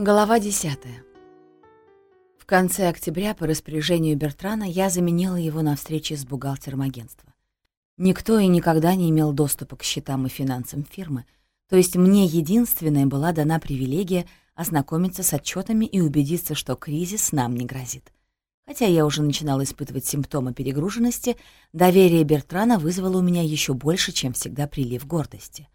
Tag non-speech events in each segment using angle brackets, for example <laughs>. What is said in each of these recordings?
Глава 10. В конце октября по распоряжению Бертрана я заменила его на встрече с бухгалтером агентства. Никто и никогда не имел доступа к счетам и финансам фирмы, то есть мне единственная была дана привилегия ознакомиться с отчетами и убедиться, что кризис нам не грозит. Хотя я уже начинала испытывать симптомы перегруженности, доверие Бертрана вызвало у меня еще больше, чем всегда прилив гордости.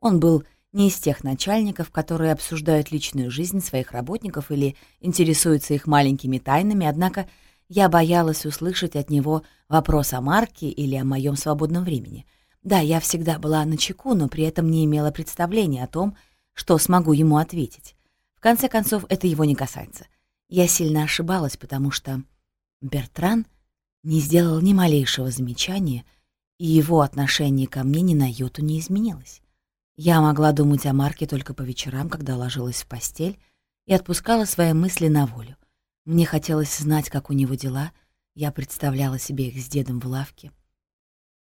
Он был не из тех начальников, которые обсуждают личную жизнь своих работников или интересуются их маленькими тайнами, однако я боялась услышать от него вопрос о марке или о моем свободном времени. Да, я всегда была на чеку, но при этом не имела представления о том, что смогу ему ответить. В конце концов, это его не касается. Я сильно ошибалась, потому что Бертран не сделал ни малейшего замечания, и его отношение ко мне ни на йоту не изменилось. Я могла думать о Марке только по вечерам, когда ложилась в постель и отпускала свои мысли на волю. Мне хотелось знать, как у него дела, я представляла себе их с дедом в лавке.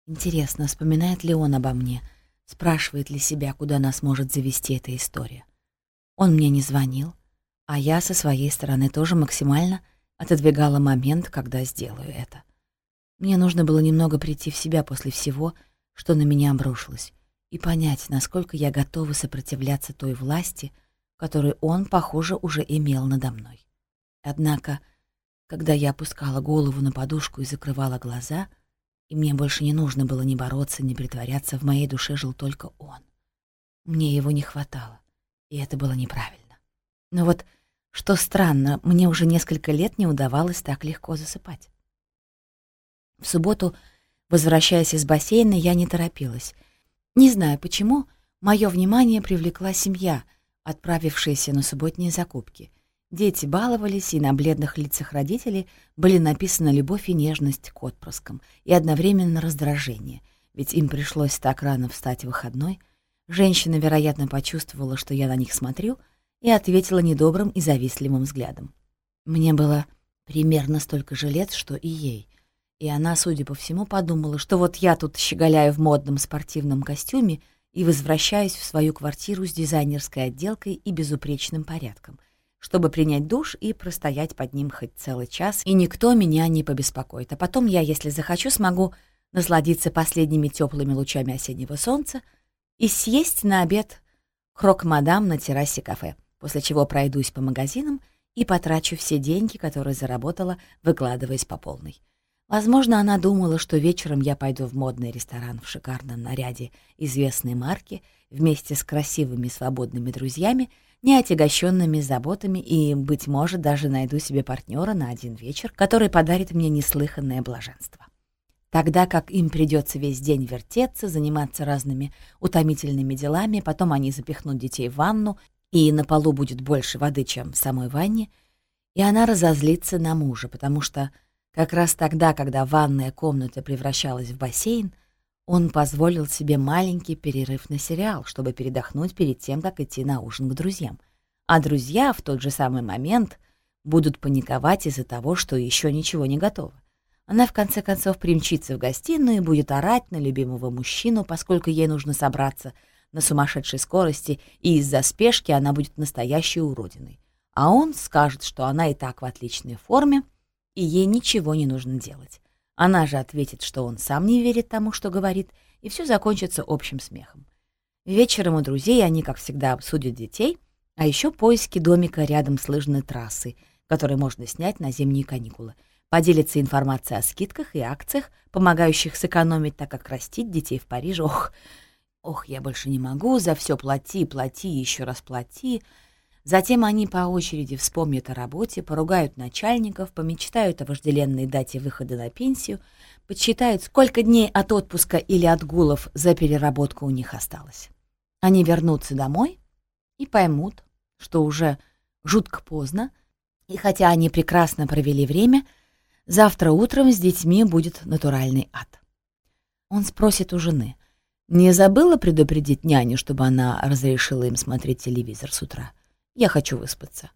Интересно, вспоминает ли он обо мне, спрашивает ли себя, куда нас может завести эта история. Он мне не звонил, а я со своей стороны тоже максимально отодвигала момент, когда сделаю это. Мне нужно было немного прийти в себя после всего, что на меня обрушилось, и понять, насколько я готова сопротивляться той власти, которую он, похоже, уже имел надо мной. Однако, когда я опускала голову на подушку и закрывала глаза, и мне больше не нужно было ни бороться, ни притворяться, в моей душе жил только он. Мне его не хватало, и это было неправильно. Но вот, что странно, мне уже несколько лет не удавалось так легко засыпать. В субботу, возвращаясь из бассейна, я не торопилась — не знаю почему, мое внимание привлекла семья, отправившаяся на субботние закупки. Дети баловались, и на бледных лицах родителей были написаны любовь и нежность к отпрыскам, и одновременно раздражение, ведь им пришлось так рано встать в выходной. Женщина, вероятно, почувствовала, что я на них смотрю, и ответила недобрым и завистливым взглядом. Мне было примерно столько же лет, что и ей, и она, судя по всему, подумала, что вот я тут щеголяю в модном спортивном костюме и возвращаюсь в свою квартиру с дизайнерской отделкой и безупречным порядком, чтобы принять душ и простоять под ним хоть целый час, и никто меня не побеспокоит. А потом я, если захочу, смогу насладиться последними теплыми лучами осеннего солнца и съесть на обед крок-мадам на террасе кафе, после чего пройдусь по магазинам и потрачу все деньги, которые заработала, выкладываясь по полной. Возможно, она думала, что вечером я пойду в модный ресторан в шикарном наряде известной марки вместе с красивыми свободными друзьями, не отягощенными заботами, и, быть может, даже найду себе партнера на один вечер, который подарит мне неслыханное блаженство. Тогда как им придется весь день вертеться, заниматься разными утомительными делами, потом они запихнут детей в ванну, и на полу будет больше воды, чем в самой ванне, и она разозлится на мужа, потому что как раз тогда, когда ванная комната превращалась в бассейн, он позволил себе маленький перерыв на сериал, чтобы передохнуть перед тем, как идти на ужин к друзьям. А друзья в тот же самый момент будут паниковать из-за того, что еще ничего не готово. Она в конце концов примчится в гостиную и будет орать на любимого мужчину, поскольку ей нужно собраться на сумасшедшей скорости, и из-за спешки она будет настоящей уродиной. А он скажет, что она и так в отличной форме, и ей ничего не нужно делать. Она же ответит, что он сам не верит тому, что говорит, и все закончится общим смехом. Вечером у друзей они, как всегда, обсудят детей, а еще поиски домика рядом с лыжной трассой, который можно снять на зимние каникулы, поделиться информацией о скидках и акциях, помогающих сэкономить, так как растить детей в Париже, ох, ох, я больше не могу, за все плати, плати, еще раз плати, Затем они по очереди вспомнят о работе, поругают начальников, помечтают о вожделенной дате выхода на пенсию, подсчитают, сколько дней от отпуска или отгулов за переработку у них осталось. Они вернутся домой и поймут, что уже жутко поздно, и хотя они прекрасно провели время, завтра утром с детьми будет натуральный ад. Он спросит у жены, не забыла предупредить няню, чтобы она разрешила им смотреть телевизор с утра? Я хочу выспаться.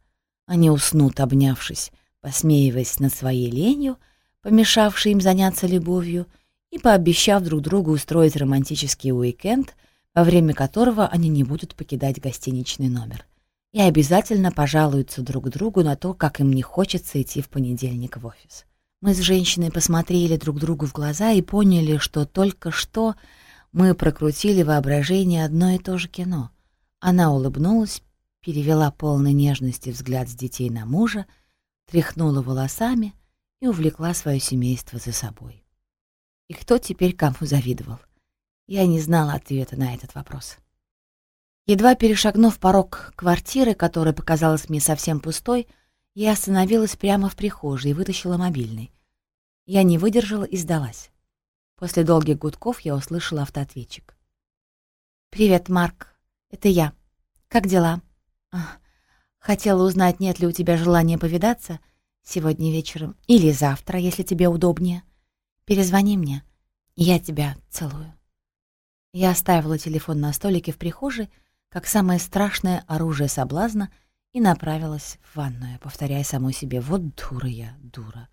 Они уснут, обнявшись, посмеиваясь над своей ленью, помешавшей им заняться любовью, и пообещав друг другу устроить романтический уикенд, во время которого они не будут покидать гостиничный номер. и обязательно пожалуются друг другу на то, как им не хочется идти в понедельник в офис. Мы с женщиной посмотрели друг другу в глаза и поняли, что только что мы прокрутили воображение одно и то же кино. Она улыбнулась, перевела полный нежности взгляд с детей на мужа, тряхнула волосами и увлекла свое семейство за собой. И кто теперь кому завидовал? Я не знала ответа на этот вопрос. Едва перешагнув порог квартиры, которая показалась мне совсем пустой, я остановилась прямо в прихожей и вытащила мобильный. Я не выдержала и сдалась. После долгих гудков я услышала автоответчик. «Привет, Марк. Это я. Как дела?» «Хотела узнать, нет ли у тебя желания повидаться сегодня вечером или завтра, если тебе удобнее. Перезвони мне. Я тебя целую». Я оставила телефон на столике в прихожей, как самое страшное оружие соблазна, и направилась в ванную, повторяя самой себе «Вот дура я, дура».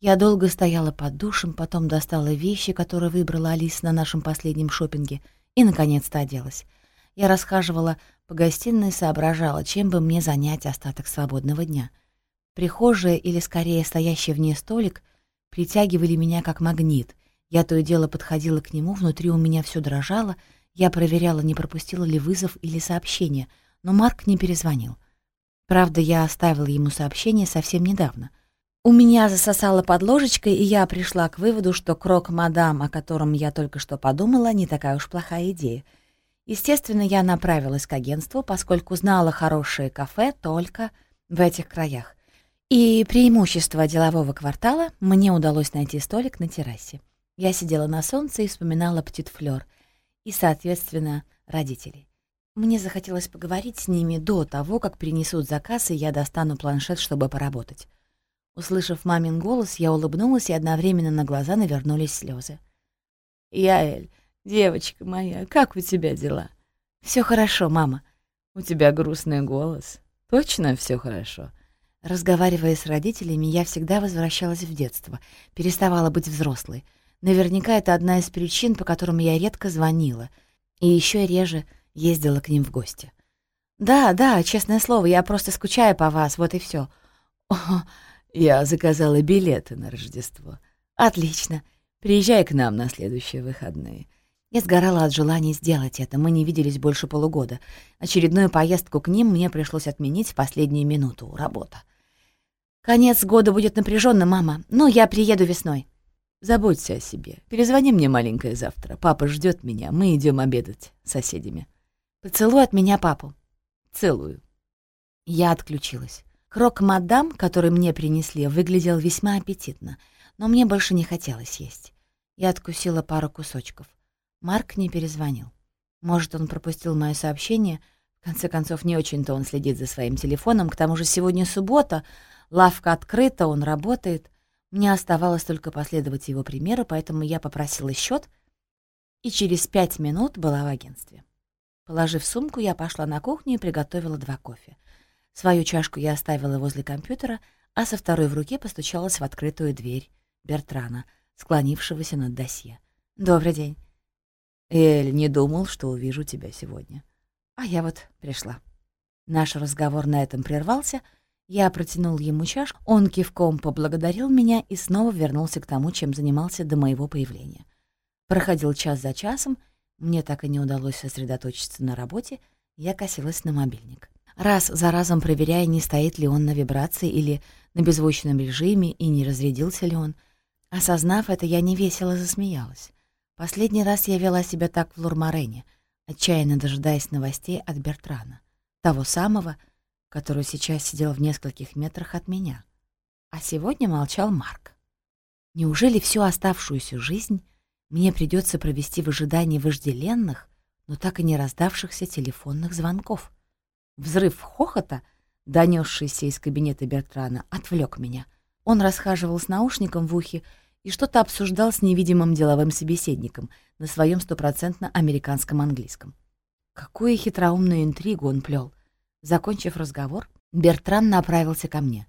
Я долго стояла под душем, потом достала вещи, которые выбрала Алиса на нашем последнем шопинге, и, наконец-то, оделась. Я расхаживала по гостиной и соображала, чем бы мне занять остаток свободного дня. Прихожая или, скорее, стоящий в ней столик притягивали меня как магнит. Я то и дело подходила к нему, внутри у меня все дрожало — я проверяла, не пропустила ли вызов или сообщение, но Марк не перезвонил. Правда, я оставила ему сообщение совсем недавно. У меня засосало под ложечкой, и я пришла к выводу, что крок мадам, о котором я только что подумала, не такая уж плохая идея. Естественно, я направилась к агентству, поскольку знала хорошее кафе только в этих краях. И преимущество делового квартала мне удалось найти столик на террасе. Я сидела на солнце и вспоминала птитфлёр — и, соответственно, родителей. Мне захотелось поговорить с ними до того, как принесут заказ, и я достану планшет, чтобы поработать. Услышав мамин голос, я улыбнулась, и одновременно на глаза навернулись слезы. «Яэль, девочка моя, как у тебя дела?» Все хорошо, мама. У тебя грустный голос. Точно все хорошо?» Разговаривая с родителями, я всегда возвращалась в детство, переставала быть взрослой — Наверняка это одна из причин, по которым я редко звонила и еще реже ездила к ним в гости. «Да, да, честное слово, я просто скучаю по вас, вот и все. «О, я заказала билеты на Рождество. Отлично. Приезжай к нам на следующие выходные». Я сгорала от желания сделать это, мы не виделись больше полугода. Очередную поездку к ним мне пришлось отменить в последнюю минуту. Работа. «Конец года будет напряженным, мама, но я приеду весной». Заботься о себе. Перезвони мне, маленькая, завтра. Папа ждет меня. Мы идем обедать с соседями. Поцелуй от меня папу. Целую. Я отключилась. Крок мадам, который мне принесли, выглядел весьма аппетитно, но мне больше не хотелось есть. Я откусила пару кусочков. Марк не перезвонил. Может, он пропустил мое сообщение. В конце концов, не очень-то он следит за своим телефоном. К тому же сегодня суббота, лавка открыта, он работает. Мне оставалось только последовать его примеру, поэтому я попросила счет и через пять минут была в агентстве. Положив сумку, я пошла на кухню и приготовила два кофе. Свою чашку я оставила возле компьютера, а со второй в руке постучалась в открытую дверь Бертрана, склонившегося над досье. «Добрый день». «Эль, не думал, что увижу тебя сегодня». А я вот пришла. Наш разговор на этом прервался — я протянул ему чашку, он кивком поблагодарил меня и снова вернулся к тому, чем занимался до моего появления. Проходил час за часом, мне так и не удалось сосредоточиться на работе, я косилась на мобильник. Раз за разом проверяя, не стоит ли он на вибрации или на беззвучном режиме и не разрядился ли он. Осознав это, я невесело засмеялась. Последний раз я вела себя так в Лурмарене, отчаянно дожидаясь новостей от Бертрана, того самого, который сейчас сидел в нескольких метрах от меня. А сегодня молчал Марк. Неужели всю оставшуюся жизнь мне придется провести в ожидании вожделенных, но так и не раздавшихся телефонных звонков? Взрыв хохота, донесшийся из кабинета Бертрана, отвлек меня. Он расхаживал с наушником в ухе и что-то обсуждал с невидимым деловым собеседником на своем стопроцентно американском английском. Какую хитроумную интригу он плел — Закончив разговор, Бертран направился ко мне.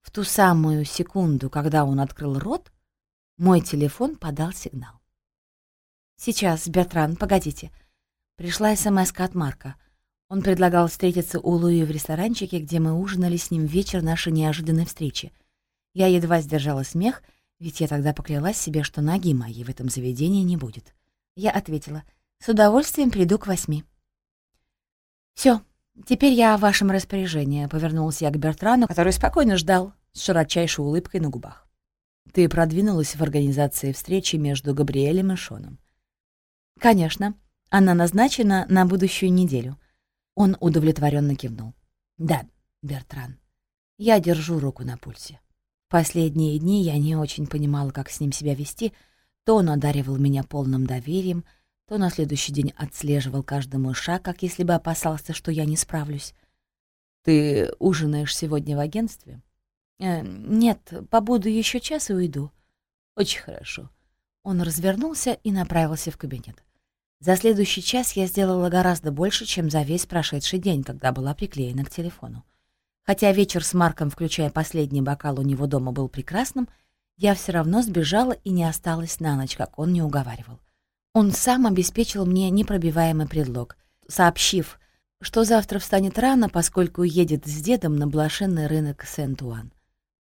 В ту самую секунду, когда он открыл рот, мой телефон подал сигнал. «Сейчас, Бертран, погодите». Пришла смс от Марка. Он предлагал встретиться у Луи в ресторанчике, где мы ужинали с ним вечер нашей неожиданной встречи. Я едва сдержала смех, ведь я тогда поклялась себе, что ноги моей в этом заведении не будет. Я ответила, «С удовольствием приду к восьми». Все, теперь я в вашем распоряжении», — повернулся я к Бертрану, который спокойно ждал, с широчайшей улыбкой на губах. «Ты продвинулась в организации встречи между Габриэлем и Шоном?» «Конечно. Она назначена на будущую неделю». Он удовлетворенно кивнул. «Да, Бертран, я держу руку на пульсе. Последние дни я не очень понимала, как с ним себя вести. То он одаривал меня полным доверием, то на следующий день отслеживал каждый мой шаг, как если бы опасался, что я не справлюсь. «Ты ужинаешь сегодня в агентстве?» э, «Нет, побуду еще час и уйду». «Очень хорошо». Он развернулся и направился в кабинет. За следующий час я сделала гораздо больше, чем за весь прошедший день, когда была приклеена к телефону. Хотя вечер с Марком, включая последний бокал у него дома, был прекрасным, я все равно сбежала и не осталась на ночь, как он не уговаривал. Он сам обеспечил мне непробиваемый предлог, сообщив, что завтра встанет рано, поскольку едет с дедом на блошиный рынок Сент-Уан.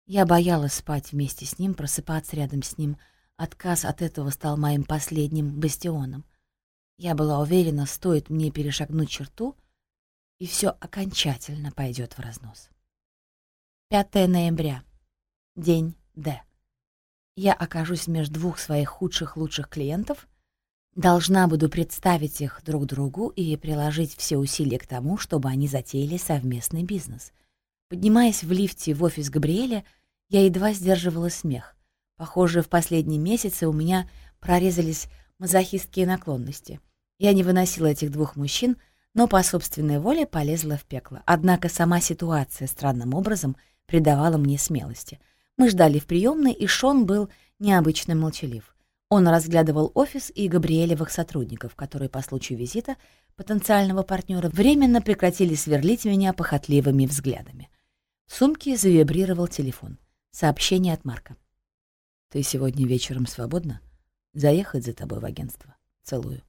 Я боялась спать вместе с ним, просыпаться рядом с ним. Отказ от этого стал моим последним бастионом. Я была уверена, стоит мне перешагнуть черту, и все окончательно пойдет в разнос. 5 ноября. День Д. Я окажусь между двух своих худших лучших клиентов, должна буду представить их друг другу и приложить все усилия к тому, чтобы они затеяли совместный бизнес. Поднимаясь в лифте в офис Габриэля, я едва сдерживала смех. Похоже, в последние месяцы у меня прорезались мазохистские наклонности. Я не выносила этих двух мужчин — но по собственной воле полезла в пекло. Однако сама ситуация странным образом придавала мне смелости. Мы ждали в приемной, и Шон был необычно молчалив. Он разглядывал офис и Габриэлевых сотрудников, которые по случаю визита потенциального партнера временно прекратили сверлить меня похотливыми взглядами. В сумке завибрировал телефон. Сообщение от Марка. «Ты сегодня вечером свободна? Заехать за тобой в агентство? Целую».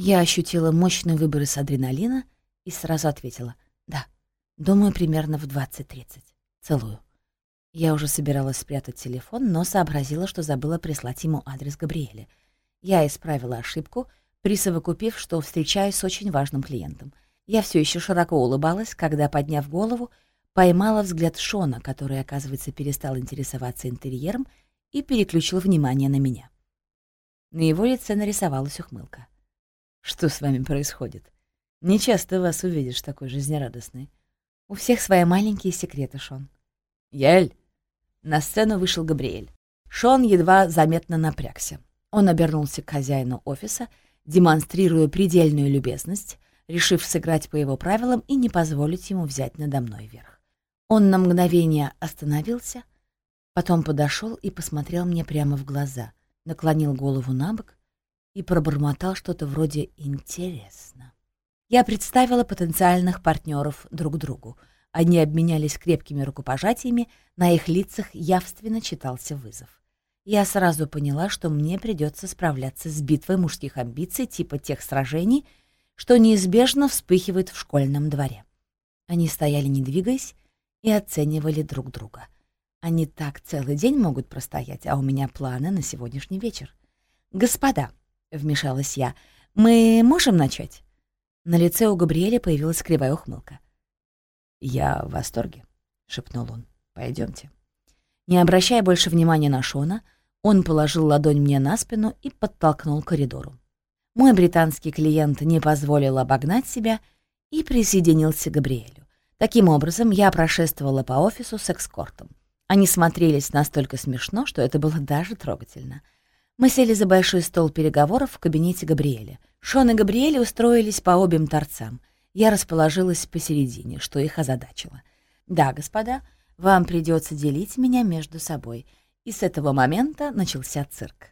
Я ощутила мощный выброс адреналина и сразу ответила «Да, думаю, примерно в 20.30. Целую». Я уже собиралась спрятать телефон, но сообразила, что забыла прислать ему адрес Габриэля. Я исправила ошибку, присовокупив, что встречаюсь с очень важным клиентом. Я все еще широко улыбалась, когда, подняв голову, поймала взгляд Шона, который, оказывается, перестал интересоваться интерьером и переключил внимание на меня. На его лице нарисовалась ухмылка. Что с вами происходит? Не часто вас увидишь такой жизнерадостной. У всех свои маленькие секреты, Шон. Яль! На сцену вышел Габриэль. Шон едва заметно напрягся. Он обернулся к хозяину офиса, демонстрируя предельную любезность, решив сыграть по его правилам и не позволить ему взять надо мной верх. Он на мгновение остановился, потом подошел и посмотрел мне прямо в глаза, наклонил голову на бок и пробормотал что-то вроде «интересно». Я представила потенциальных партнеров друг другу. Они обменялись крепкими рукопожатиями, на их лицах явственно читался вызов. Я сразу поняла, что мне придется справляться с битвой мужских амбиций типа тех сражений, что неизбежно вспыхивают в школьном дворе. Они стояли, не двигаясь, и оценивали друг друга. Они так целый день могут простоять, а у меня планы на сегодняшний вечер. «Господа», — вмешалась я. «Мы можем начать?» На лице у Габриэля появилась кривая ухмылка. «Я в восторге», — шепнул он. Пойдемте. Не обращая больше внимания на Шона, он положил ладонь мне на спину и подтолкнул к коридору. Мой британский клиент не позволил обогнать себя и присоединился к Габриэлю. Таким образом, я прошествовала по офису с экскортом. Они смотрелись настолько смешно, что это было даже трогательно — мы сели за большой стол переговоров в кабинете Габриэля. Шон и Габриэль устроились по обеим торцам. Я расположилась посередине, что их озадачило. «Да, господа, вам придется делить меня между собой». И с этого момента начался цирк.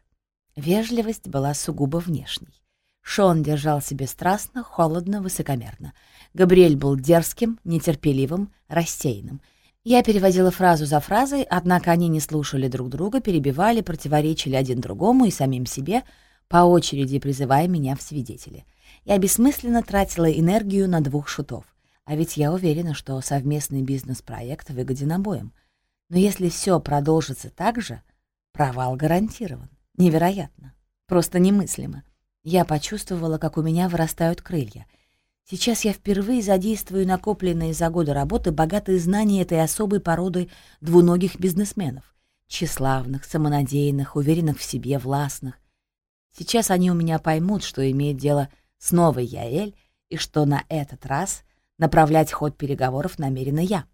Вежливость была сугубо внешней. Шон держал себя страстно, холодно, высокомерно. Габриэль был дерзким, нетерпеливым, рассеянным — я переводила фразу за фразой, однако они не слушали друг друга, перебивали, противоречили один другому и самим себе, по очереди призывая меня в свидетели. Я бессмысленно тратила энергию на двух шутов. А ведь я уверена, что совместный бизнес-проект выгоден обоим. Но если все продолжится так же, провал гарантирован. Невероятно. Просто немыслимо. Я почувствовала, как у меня вырастают крылья. Сейчас я впервые задействую накопленные за годы работы богатые знания этой особой породы двуногих бизнесменов. Тщеславных, самонадеянных, уверенных в себе, властных. Сейчас они у меня поймут, что имеет дело с новой Яэль, и что на этот раз направлять ход переговоров намерена я.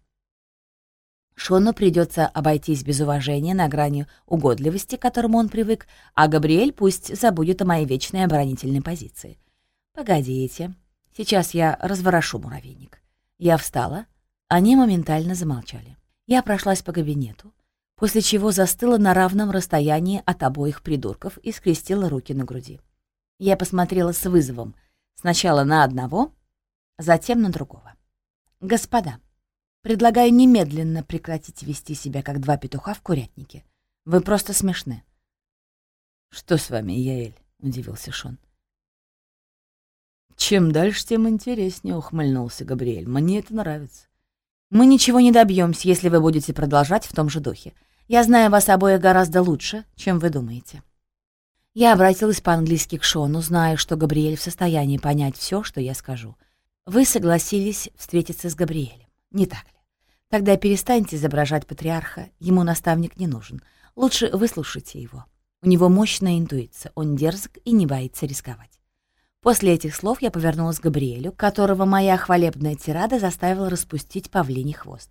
Шону придется обойтись без уважения на грани угодливости, к которому он привык, а Габриэль пусть забудет о моей вечной оборонительной позиции. Погодите, сейчас я разворошу муравейник. Я встала, они моментально замолчали. Я прошлась по кабинету, после чего застыла на равном расстоянии от обоих придурков и скрестила руки на груди. Я посмотрела с вызовом сначала на одного, затем на другого. «Господа, предлагаю немедленно прекратить вести себя, как два петуха в курятнике. Вы просто смешны». «Что с вами, Яэль?» — удивился Шон. «Чем дальше, тем интереснее», — ухмыльнулся Габриэль. «Мне это нравится». «Мы ничего не добьемся, если вы будете продолжать в том же духе. Я знаю вас обоих гораздо лучше, чем вы думаете». Я обратилась по-английски к Шону, зная, что Габриэль в состоянии понять все, что я скажу. Вы согласились встретиться с Габриэлем, не так ли? Тогда перестаньте изображать патриарха, ему наставник не нужен. Лучше выслушайте его. У него мощная интуиция, он дерзок и не боится рисковать. После этих слов я повернулась к Габриэлю, которого моя хвалебная тирада заставила распустить павлиний хвост.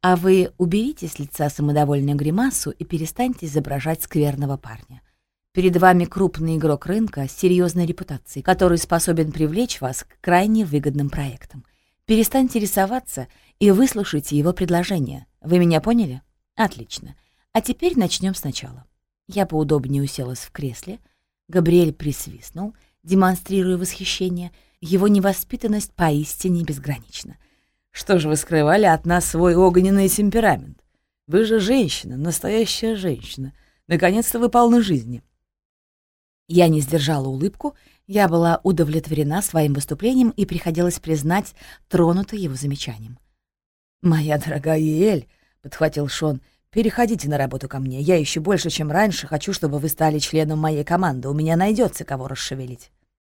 А вы уберите с лица самодовольную гримасу и перестаньте изображать скверного парня. Перед вами крупный игрок рынка с серьезной репутацией, который способен привлечь вас к крайне выгодным проектам. Перестаньте рисоваться и выслушайте его предложение. Вы меня поняли? Отлично. А теперь начнем сначала. Я поудобнее уселась в кресле. Габриэль присвистнул, демонстрируя восхищение. Его невоспитанность поистине безгранична. Что же вы скрывали от нас свой огненный темперамент? Вы же женщина, настоящая женщина. Наконец-то вы полны жизни. Я не сдержала улыбку, я была удовлетворена своим выступлением и приходилось признать, тронута его замечанием. «Моя дорогая Ель», — подхватил Шон, — «переходите на работу ко мне. Я еще больше, чем раньше, хочу, чтобы вы стали членом моей команды. У меня найдется кого расшевелить».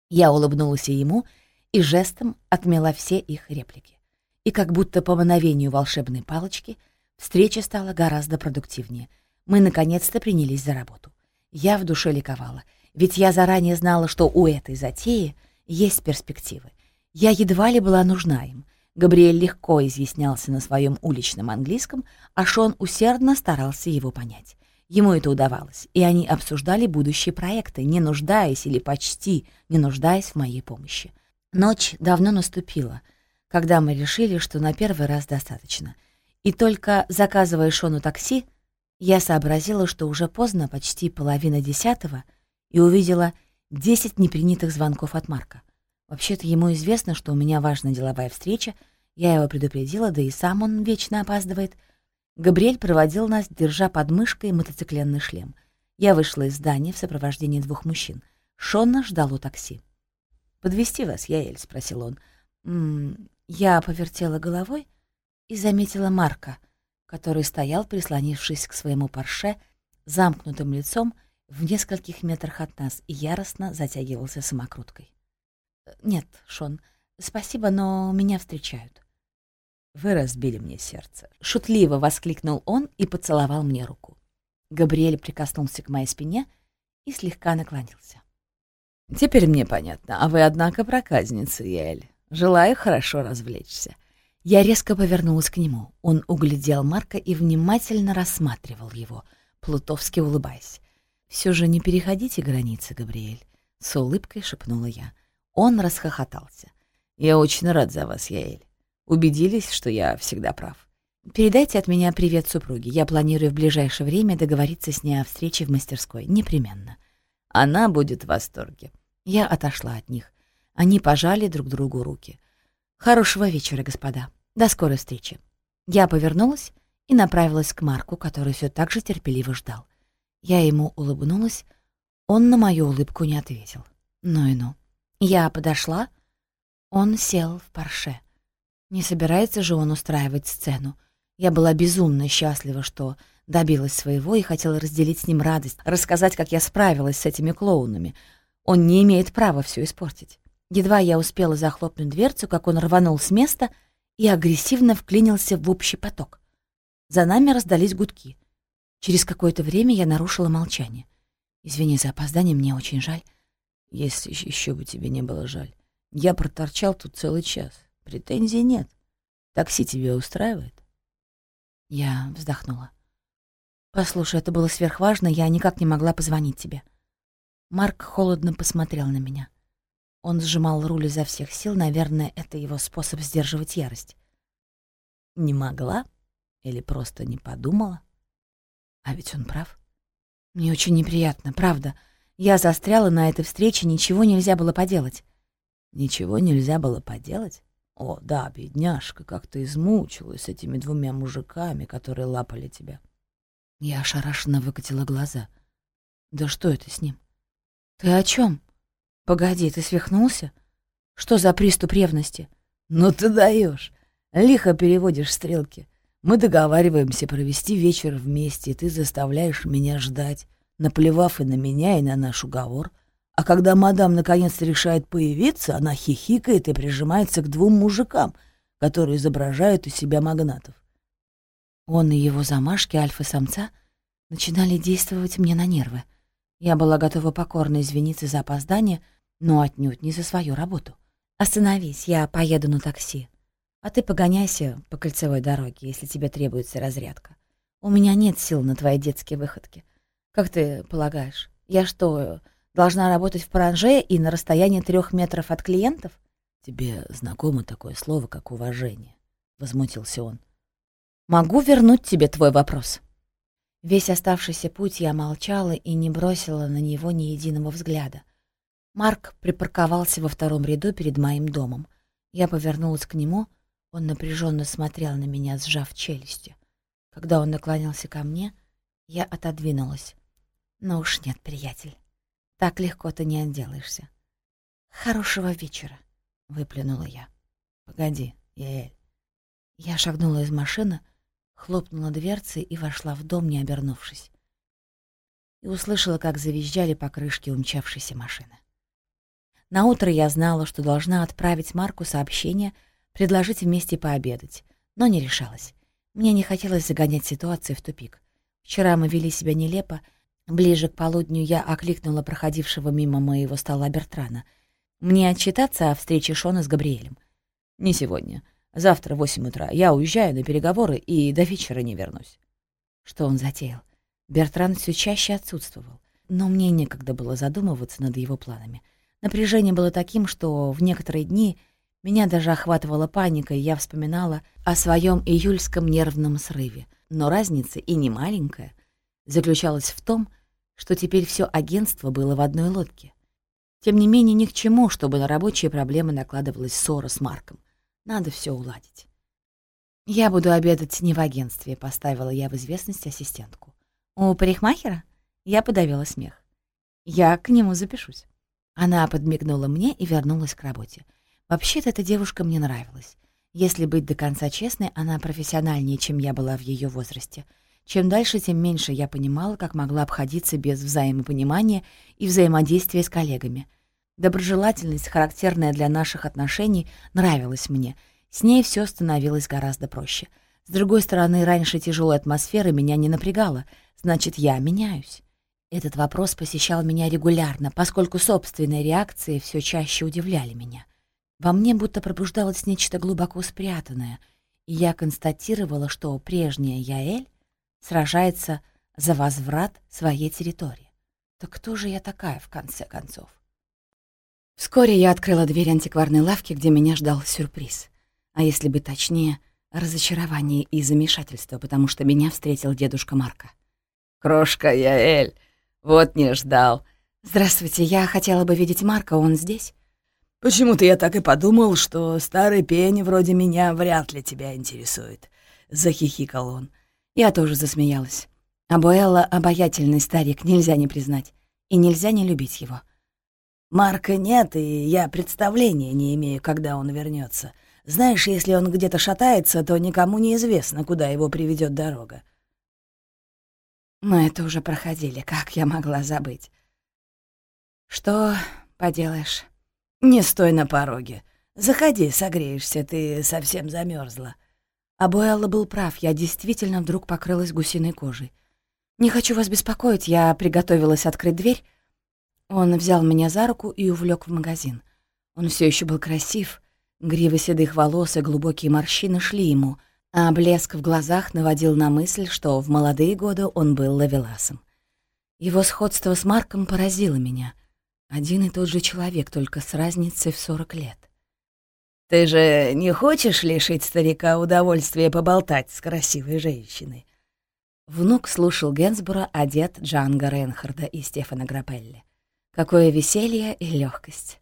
Я улыбнулась ему и жестом отмела все их реплики. И как будто по мановению волшебной палочки встреча стала гораздо продуктивнее. Мы наконец-то принялись за работу. Я в душе ликовала — ведь я заранее знала, что у этой затеи есть перспективы. Я едва ли была нужна им. Габриэль легко изъяснялся на своем уличном английском, а Шон усердно старался его понять. Ему это удавалось, и они обсуждали будущие проекты, не нуждаясь или почти не нуждаясь в моей помощи. Ночь давно наступила, когда мы решили, что на первый раз достаточно. И только заказывая Шону такси, я сообразила, что уже поздно, почти половина десятого — и увидела 10 непринятых звонков от Марка. Вообще-то ему известно, что у меня важная деловая встреча, я его предупредила, да и сам он вечно опаздывает. Габриэль проводил нас, держа под мышкой мотоцикленный шлем. Я вышла из здания в сопровождении двух мужчин. Шонна ждал у такси. Подвести вас, Яэль?» — спросил он. «М -м, я повертела головой и заметила Марка, который стоял, прислонившись к своему парше, замкнутым лицом в нескольких метрах от нас и яростно затягивался самокруткой. «Нет, Шон, спасибо, но меня встречают». «Вы разбили мне сердце», — шутливо воскликнул он и поцеловал мне руку. Габриэль прикоснулся к моей спине и слегка наклонился. «Теперь мне понятно, а вы, однако, проказница, Ель. Желаю хорошо развлечься». Я резко повернулась к нему. Он углядел Марка и внимательно рассматривал его, плутовски улыбаясь. Все же не переходите границы, Габриэль, с улыбкой шепнула я. Он расхохотался. Я очень рад за вас, Яэль. Убедились, что я всегда прав. Передайте от меня привет супруге. Я планирую в ближайшее время договориться с ней о встрече в мастерской. Непременно. Она будет в восторге. Я отошла от них. Они пожали друг другу руки. Хорошего вечера, господа. До скорой встречи. Я повернулась и направилась к Марку, который все так же терпеливо ждал. Я ему улыбнулась, он на мою улыбку не ответил. Ну и ну. Я подошла. Он сел в парше. Не собирается же он устраивать сцену. Я была безумно счастлива, что добилась своего и хотела разделить с ним радость, рассказать, как я справилась с этими клоунами. Он не имеет права все испортить. Едва я успела захлопнуть дверцу, как он рванул с места и агрессивно вклинился в общий поток. За нами раздались гудки. Через какое-то время я нарушила молчание. «Извини за опоздание, мне очень жаль». «Если еще бы тебе не было жаль. Я проторчал тут целый час. Претензий нет. Такси тебе устраивает?» Я вздохнула. «Послушай, это было сверхважно, я никак не могла позвонить тебе». Марк холодно посмотрел на меня. Он сжимал руль изо всех сил, наверное, это его способ сдерживать ярость. «Не могла? Или просто не подумала?» А ведь он прав. Мне очень неприятно, правда. Я застряла на этой встрече, ничего нельзя было поделать. Ничего нельзя было поделать? О, да, бедняжка, как ты измучилась этими двумя мужиками, которые лапали тебя. Я ошарашенно выкатила глаза. Да что это с ним? Ты о чем? Погоди, ты свихнулся? Что за приступ ревности? Ну ты даешь. Лихо переводишь стрелки. Мы договариваемся провести вечер вместе, и ты заставляешь меня ждать, наплевав и на меня, и на наш уговор. А когда мадам наконец решает появиться, она хихикает и прижимается к двум мужикам, которые изображают у себя магнатов. Он и его замашки альфа-самца начинали действовать мне на нервы. Я была готова покорно извиниться за опоздание, но отнюдь не за свою работу. «Остановись, я поеду на такси. А ты погоняйся по кольцевой дороге, если тебе требуется разрядка. У меня нет сил на твои детские выходки. Как ты полагаешь, я что, Должна работать в паранже и на расстоянии трех метров от клиентов? Тебе знакомо такое слово, как уважение? Возмутился он. Могу вернуть тебе твой вопрос. Весь оставшийся путь я молчала и не бросила на него ни единого взгляда. Марк припарковался во втором ряду перед моим домом. Я повернулась к нему, он напряженно смотрел на меня, сжав челюсти. Когда он наклонился ко мне, я отодвинулась. «Ну уж нет, приятель, так легко ты не отделаешься. Хорошего вечера, выплюнула я. Погоди, Яэль. Я шагнула из машины, хлопнула дверцей и вошла в дом, не обернувшись. И услышала, как завизжали покрышки умчавшейся машины. На утро я знала, что должна отправить Марку сообщение, предложить вместе пообедать, но не решалась. Мне не хотелось загонять ситуацию в тупик. Вчера мы вели себя нелепо, Ближе к полудню я окликнула проходившего мимо моего стола Бертрана. Мне отчитаться о встрече Шона с Габриэлем. «Не сегодня. Завтра в восемь утра. Я уезжаю на переговоры и до вечера не вернусь». Что он затеял? Бертран все чаще отсутствовал, но мне некогда было задумываться над его планами. Напряжение было таким, что в некоторые дни меня даже охватывала паника, и я вспоминала о своем июльском нервном срыве. Но разница, и не маленькая, заключалась в том, что теперь все агентство было в одной лодке. Тем не менее, ни к чему, чтобы на рабочие проблемы накладывалась ссора с Марком. Надо все уладить. «Я буду обедать не в агентстве», — поставила я в известность ассистентку. «У парикмахера?» Я подавила смех. «Я к нему запишусь». Она подмигнула мне и вернулась к работе. Вообще-то эта девушка мне нравилась. Если быть до конца честной, она профессиональнее, чем я была в ее возрасте — чем дальше, тем меньше я понимала, как могла обходиться без взаимопонимания и взаимодействия с коллегами. Доброжелательность, характерная для наших отношений, нравилась мне. С ней все становилось гораздо проще. С другой стороны, раньше тяжелая атмосфера меня не напрягала, значит, я меняюсь. Этот вопрос посещал меня регулярно, поскольку собственные реакции все чаще удивляли меня. Во мне будто пробуждалось нечто глубоко спрятанное, и я констатировала, что прежняя Яэль сражается за возврат своей территории. Так кто же я такая, в конце концов? Вскоре я открыла дверь антикварной лавки, где меня ждал сюрприз. А если бы точнее, разочарование и замешательство, потому что меня встретил дедушка Марка. «Крошка Яэль, вот не ждал». «Здравствуйте, я хотела бы видеть Марка, он здесь?» «Почему-то я так и подумал, что старый пень вроде меня вряд ли тебя интересует», — захихикал он. Я тоже засмеялась. Абуэлла — обаятельный старик, нельзя не признать. И нельзя не любить его. Марка нет, и я представления не имею, когда он вернется. Знаешь, если он где-то шатается, то никому не известно, куда его приведет дорога. Мы это уже проходили, как я могла забыть? Что поделаешь? Не стой на пороге. Заходи, согреешься, ты совсем замерзла. А Буэлла был прав, я действительно вдруг покрылась гусиной кожей. «Не хочу вас беспокоить, я приготовилась открыть дверь». Он взял меня за руку и увлек в магазин. Он все еще был красив, гривы седых волос и глубокие морщины шли ему, а блеск в глазах наводил на мысль, что в молодые годы он был лавеласом. Его сходство с Марком поразило меня. Один и тот же человек, только с разницей в сорок лет. «Ты же не хочешь лишить старика удовольствия поболтать с красивой женщиной?» Внук слушал Генсбура, одет Джанга Рейнхарда и Стефана Грапелли. Какое веселье и легкость.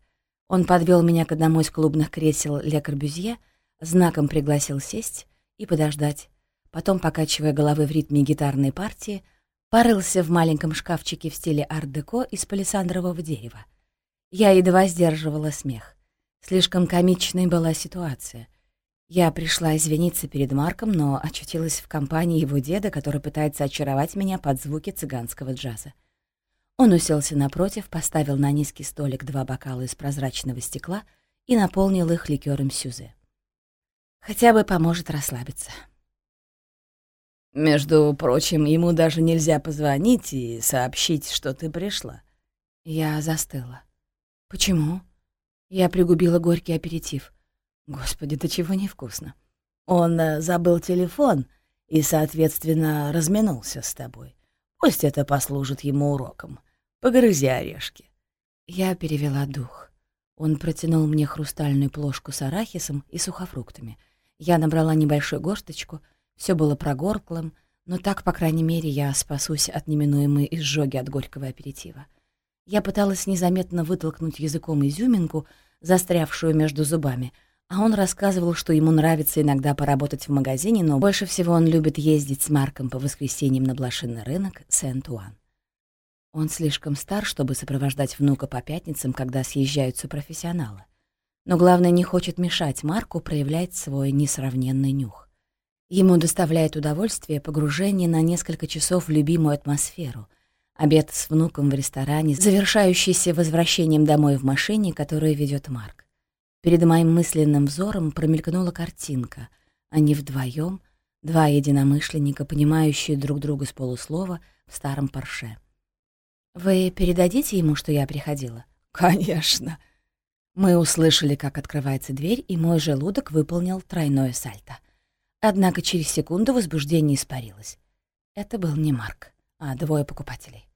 Он подвел меня к одному из клубных кресел Ле Корбюзье, знаком пригласил сесть и подождать. Потом, покачивая головы в ритме гитарной партии, порылся в маленьком шкафчике в стиле арт-деко из палисандрового дерева. Я едва сдерживала смех. Слишком комичной была ситуация — я пришла извиниться перед Марком, но очутилась в компании его деда, который пытается очаровать меня под звуки цыганского джаза. Он уселся напротив, поставил на низкий столик два бокала из прозрачного стекла и наполнил их ликером сюзе. Хотя бы поможет расслабиться. «Между прочим, ему даже нельзя позвонить и сообщить, что ты пришла». Я застыла. «Почему?» Я пригубила горький аперитив. Господи, до чего невкусно. Он э, забыл телефон и, соответственно, разминулся с тобой. Пусть это послужит ему уроком. Погрызи орешки. Я перевела дух. Он протянул мне хрустальную плошку с арахисом и сухофруктами. Я набрала небольшую горсточку, все было прогорклым, но так, по крайней мере, я спасусь от неминуемой изжоги от горького аперитива. Я пыталась незаметно вытолкнуть языком изюминку, застрявшую между зубами — а он рассказывал, что ему нравится иногда поработать в магазине, но больше всего он любит ездить с Марком по воскресеньям на блошиный рынок Сент-Уан. Он слишком стар, чтобы сопровождать внука по пятницам, когда съезжаются профессионалы. Но главное, не хочет мешать Марку проявлять свой несравненный нюх. Ему доставляет удовольствие погружение на несколько часов в любимую атмосферу, обед с внуком в ресторане, завершающийся возвращением домой в машине, которую ведет Марк. Перед моим мысленным взором промелькнула картинка. Они вдвоем, два единомышленника, понимающие друг друга с полуслова в старом парше. «Вы передадите ему, что я приходила?» «Конечно». Мы услышали, как открывается дверь, и мой желудок выполнил тройное сальто. Однако через секунду возбуждение испарилось. Это был не Марк, а двое покупателей.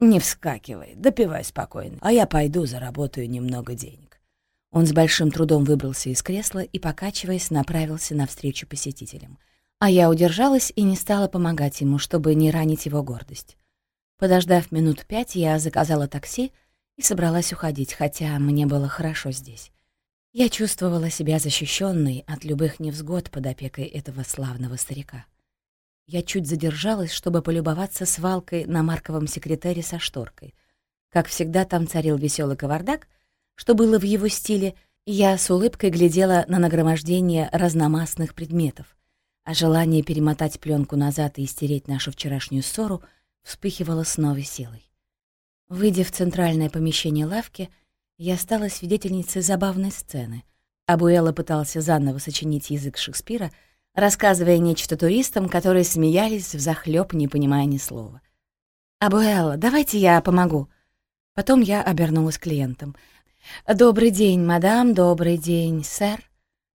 «Не вскакивай, допивай спокойно, а я пойду заработаю немного денег». Он с большим трудом выбрался из кресла и, покачиваясь, направился навстречу посетителям. А я удержалась и не стала помогать ему, чтобы не ранить его гордость. Подождав минут пять, я заказала такси и собралась уходить, хотя мне было хорошо здесь. Я чувствовала себя защищенной от любых невзгод под опекой этого славного старика. Я чуть задержалась, чтобы полюбоваться свалкой на марковом секретаре со шторкой. Как всегда, там царил веселый кавардак — что было в его стиле, я с улыбкой глядела на нагромождение разномастных предметов, а желание перемотать пленку назад и стереть нашу вчерашнюю ссору вспыхивало с новой силой. Выйдя в центральное помещение лавки, я стала свидетельницей забавной сцены. Абуэла пытался заново сочинить язык Шекспира, рассказывая нечто туристам, которые смеялись взахлёб, не понимая ни слова. «Абуэла, давайте я помогу». Потом я обернулась клиентам. «Добрый день, мадам, добрый день, сэр».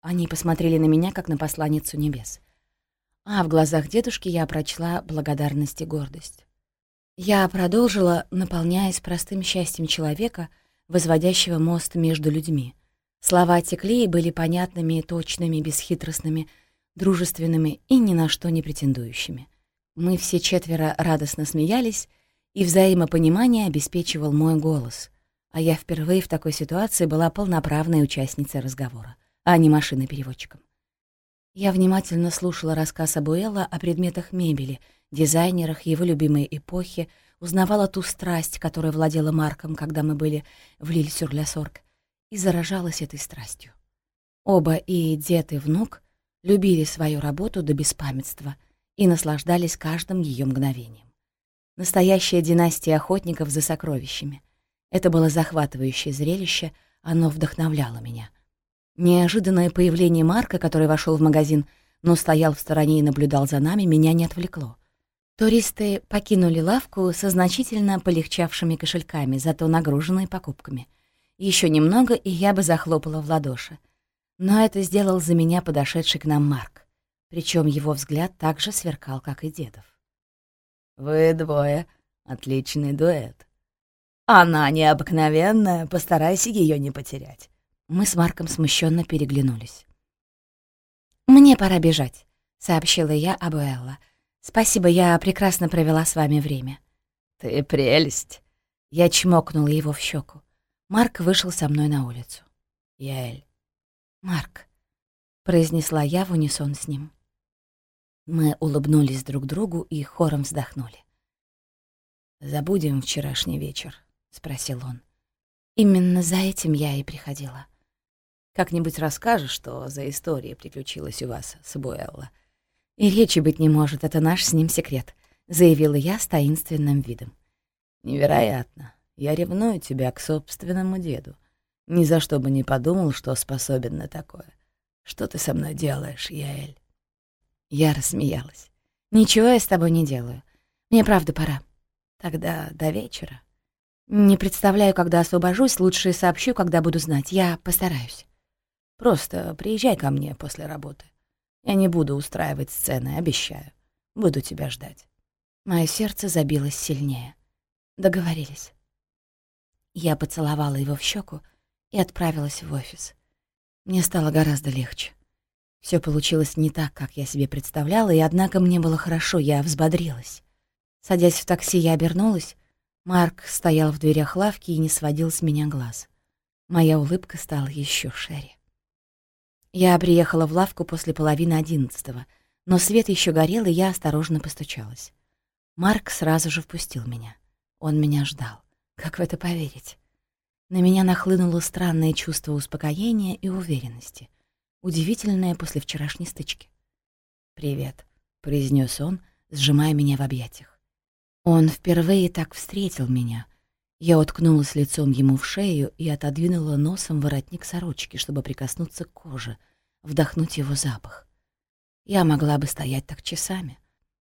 Они посмотрели на меня, как на посланницу небес. А в глазах дедушки я прочла благодарность и гордость. Я продолжила, наполняясь простым счастьем человека, возводящего мост между людьми. Слова текли и были понятными, точными, бесхитростными, дружественными и ни на что не претендующими. Мы все четверо радостно смеялись, и взаимопонимание обеспечивал мой голос, а я впервые в такой ситуации была полноправной участницей разговора, а не машиной-переводчиком. Я внимательно слушала рассказ Абуэла о предметах мебели, дизайнерах его любимой эпохи, узнавала ту страсть, которая владела Марком, когда мы были в Лиль-сюр-ля-Сорг, и заражалась этой страстью. Оба, и дед, и внук, любили свою работу до беспамятства и наслаждались каждым ее мгновением. Настоящая династия охотников за сокровищами. Это было захватывающее зрелище, оно вдохновляло меня. Неожиданное появление Марка, который вошел в магазин, но стоял в стороне и наблюдал за нами, меня не отвлекло. Туристы покинули лавку со значительно полегчавшими кошельками, зато нагруженные покупками. Еще немного, и я бы захлопала в ладоши. Но это сделал за меня подошедший к нам Марк. Причем его взгляд так же сверкал, как и дедов. «Вы двое. Отличный дуэт. Она необыкновенная, постарайся ее не потерять». Мы с Марком смущенно переглянулись. «Мне пора бежать», — сообщила я Абуэлла. «Спасибо, я прекрасно провела с вами время». «Ты прелесть!» Я чмокнула его в щеку. Марк вышел со мной на улицу. «Яэль». «Марк», — произнесла я в унисон с ним. Мы улыбнулись друг другу и хором вздохнули. «Забудем вчерашний вечер», — спросил он. «Именно за этим я и приходила». «Как-нибудь расскажешь, что за история приключилась у вас с Буэлла?» «И речи быть не может, это наш с ним секрет», — заявила я с таинственным видом. «Невероятно. Я ревную тебя к собственному деду. Ни за что бы не подумал, что способен на такое. Что ты со мной делаешь, Яэль?» Я рассмеялась. «Ничего я с тобой не делаю. Мне правда пора. Тогда до вечера». «Не представляю, когда освобожусь, лучше сообщу, когда буду знать. Я постараюсь». «Просто приезжай ко мне после работы. Я не буду устраивать сцены, обещаю. Буду тебя ждать». Мое сердце забилось сильнее. Договорились. Я поцеловала его в щеку и отправилась в офис. Мне стало гораздо легче. Все получилось не так, как я себе представляла, и однако мне было хорошо, я взбодрилась. Садясь в такси, я обернулась. Марк стоял в дверях лавки и не сводил с меня глаз. Моя улыбка стала еще шире. Я приехала в лавку после половины одиннадцатого, но свет еще горел, и я осторожно постучалась. Марк сразу же впустил меня. Он меня ждал. Как в это поверить? На меня нахлынуло странное чувство успокоения и уверенности, удивительное после вчерашней стычки. «Привет», — произнес он, сжимая меня в объятиях. Он впервые так встретил меня, я уткнулась лицом ему в шею и отодвинула носом воротник сорочки, чтобы прикоснуться к коже, вдохнуть его запах. Я могла бы стоять так часами.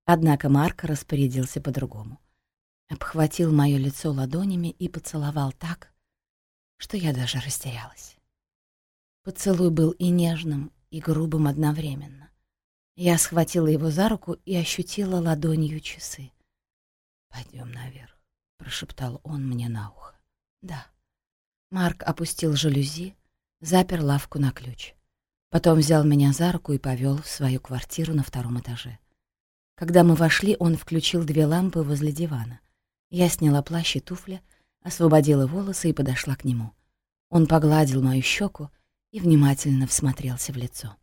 Однако Марк распорядился по-другому. Обхватил мое лицо ладонями и поцеловал так, что я даже растерялась. Поцелуй был и нежным, и грубым одновременно. Я схватила его за руку и ощутила ладонью часы. Пойдем наверх прошептал он мне на ухо. Да. Марк опустил жалюзи, запер лавку на ключ. Потом взял меня за руку и повел в свою квартиру на втором этаже. Когда мы вошли, он включил две лампы возле дивана. Я сняла плащ и туфли, освободила волосы и подошла к нему. Он погладил мою щеку и внимательно всмотрелся в лицо.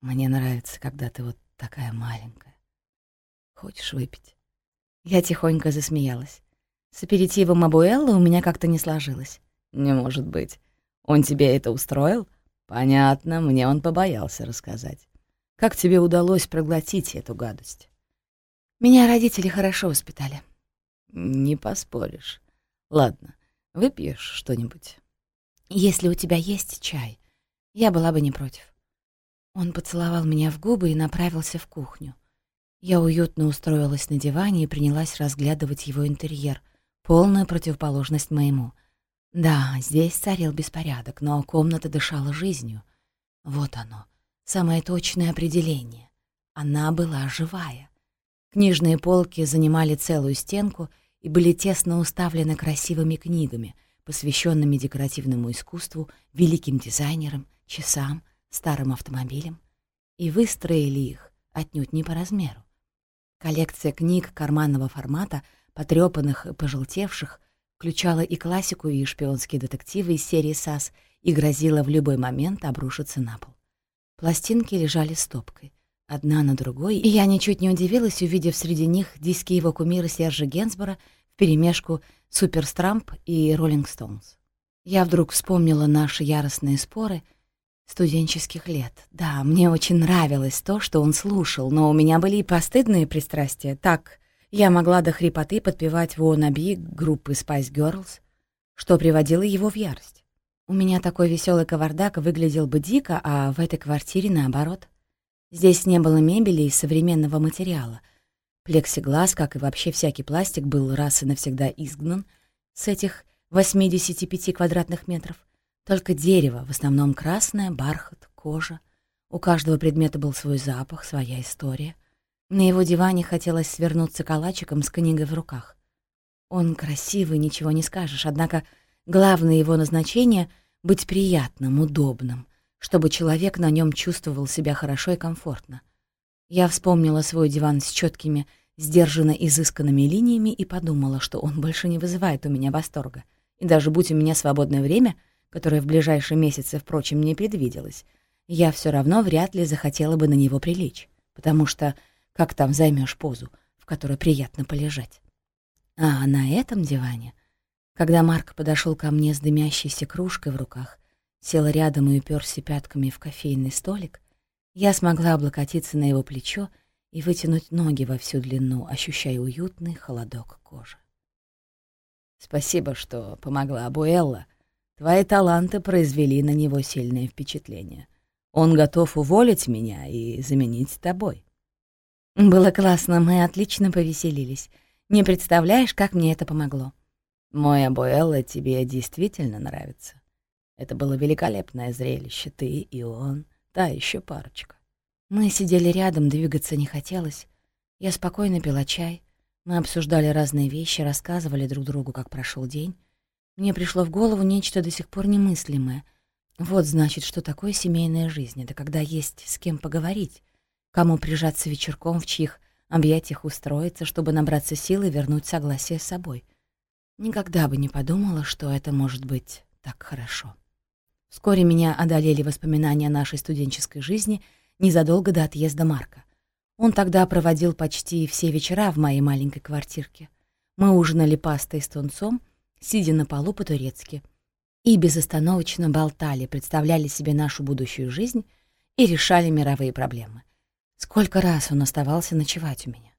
«Мне нравится, когда ты вот такая маленькая. Хочешь выпить?» Я тихонько засмеялась. С аперитивом Абуэлла у меня как-то не сложилось. «Не может быть. Он тебе это устроил?» «Понятно, мне он побоялся рассказать. Как тебе удалось проглотить эту гадость?» «Меня родители хорошо воспитали». «Не поспоришь. Ладно, выпьешь что-нибудь?» «Если у тебя есть чай, я была бы не против». Он поцеловал меня в губы и направился в кухню. Я уютно устроилась на диване и принялась разглядывать его интерьер, полная противоположность моему. Да, здесь царил беспорядок, но комната дышала жизнью. Вот оно, самое точное определение. Она была живая. Книжные полки занимали целую стенку и были тесно уставлены красивыми книгами, посвященными декоративному искусству, великим дизайнерам, часам, старым автомобилям. И выстроили их отнюдь не по размеру. Коллекция книг карманного формата, потрёпанных и пожелтевших, включала и классику, и шпионские детективы из серии САС и грозила в любой момент обрушиться на пол. Пластинки лежали стопкой. Одна на другой, и я ничуть не удивилась, увидев среди них диски его кумира Сержа Генсбора вперемешку Суперстрамп и Роллинг Стоунс. Я вдруг вспомнила наши яростные споры студенческих лет. Да, мне очень нравилось то, что он слушал, но у меня были и постыдные пристрастия. Так, я могла до хрипоты подпевать «Wannabe» группы Spice Girls, что приводило его в ярость. У меня такой веселый кавардак выглядел бы дико, а в этой квартире наоборот. Здесь не было мебели из современного материала. Плексиглаз, как и вообще всякий пластик, был раз и навсегда изгнан с этих 85 квадратных метров. Только дерево, в основном красное, бархат, кожа. У каждого предмета был свой запах, своя история. На его диване хотелось свернуться калачиком с книгой в руках. Он красивый, ничего не скажешь, однако главное его назначение — быть приятным, удобным, чтобы человек на нем чувствовал себя хорошо и комфортно. Я вспомнила свой диван с четкими, сдержанно изысканными линиями и подумала, что он больше не вызывает у меня восторга. И даже будь у меня свободное время, которое в ближайшие месяцы, впрочем, не предвиделось, я все равно вряд ли захотела бы на него прилечь, потому что как там займешь позу, в которой приятно полежать. А на этом диване, когда Марк подошел ко мне с дымящейся кружкой в руках, сел рядом и уперся пятками в кофейный столик, я смогла облокотиться на его плечо и вытянуть ноги во всю длину, ощущая уютный холодок кожи. Спасибо, что помогла Абуэлла. Твои таланты произвели на него сильное впечатление. Он готов уволить меня и заменить тобой. Было классно, мы отлично повеселились. Не представляешь, как мне это помогло. Мой Абуэлла тебе действительно нравится. Это было великолепное зрелище, ты и он, та еще парочка. Мы сидели рядом, двигаться не хотелось. Я спокойно пила чай, мы обсуждали разные вещи, рассказывали друг другу, как прошел день. Мне пришло в голову нечто до сих пор немыслимое. Вот, значит, что такое семейная жизнь. Это когда есть с кем поговорить, кому прижаться вечерком, в чьих объятиях устроиться, чтобы набраться сил и вернуть согласие с собой. Никогда бы не подумала, что это может быть так хорошо. Вскоре меня одолели воспоминания о нашей студенческой жизни незадолго до отъезда Марка. Он тогда проводил почти все вечера в моей маленькой квартирке. Мы ужинали пастой с тунцом, сидя на полу по-турецки, и безостановочно болтали, представляли себе нашу будущую жизнь и решали мировые проблемы. Сколько раз он оставался ночевать у меня.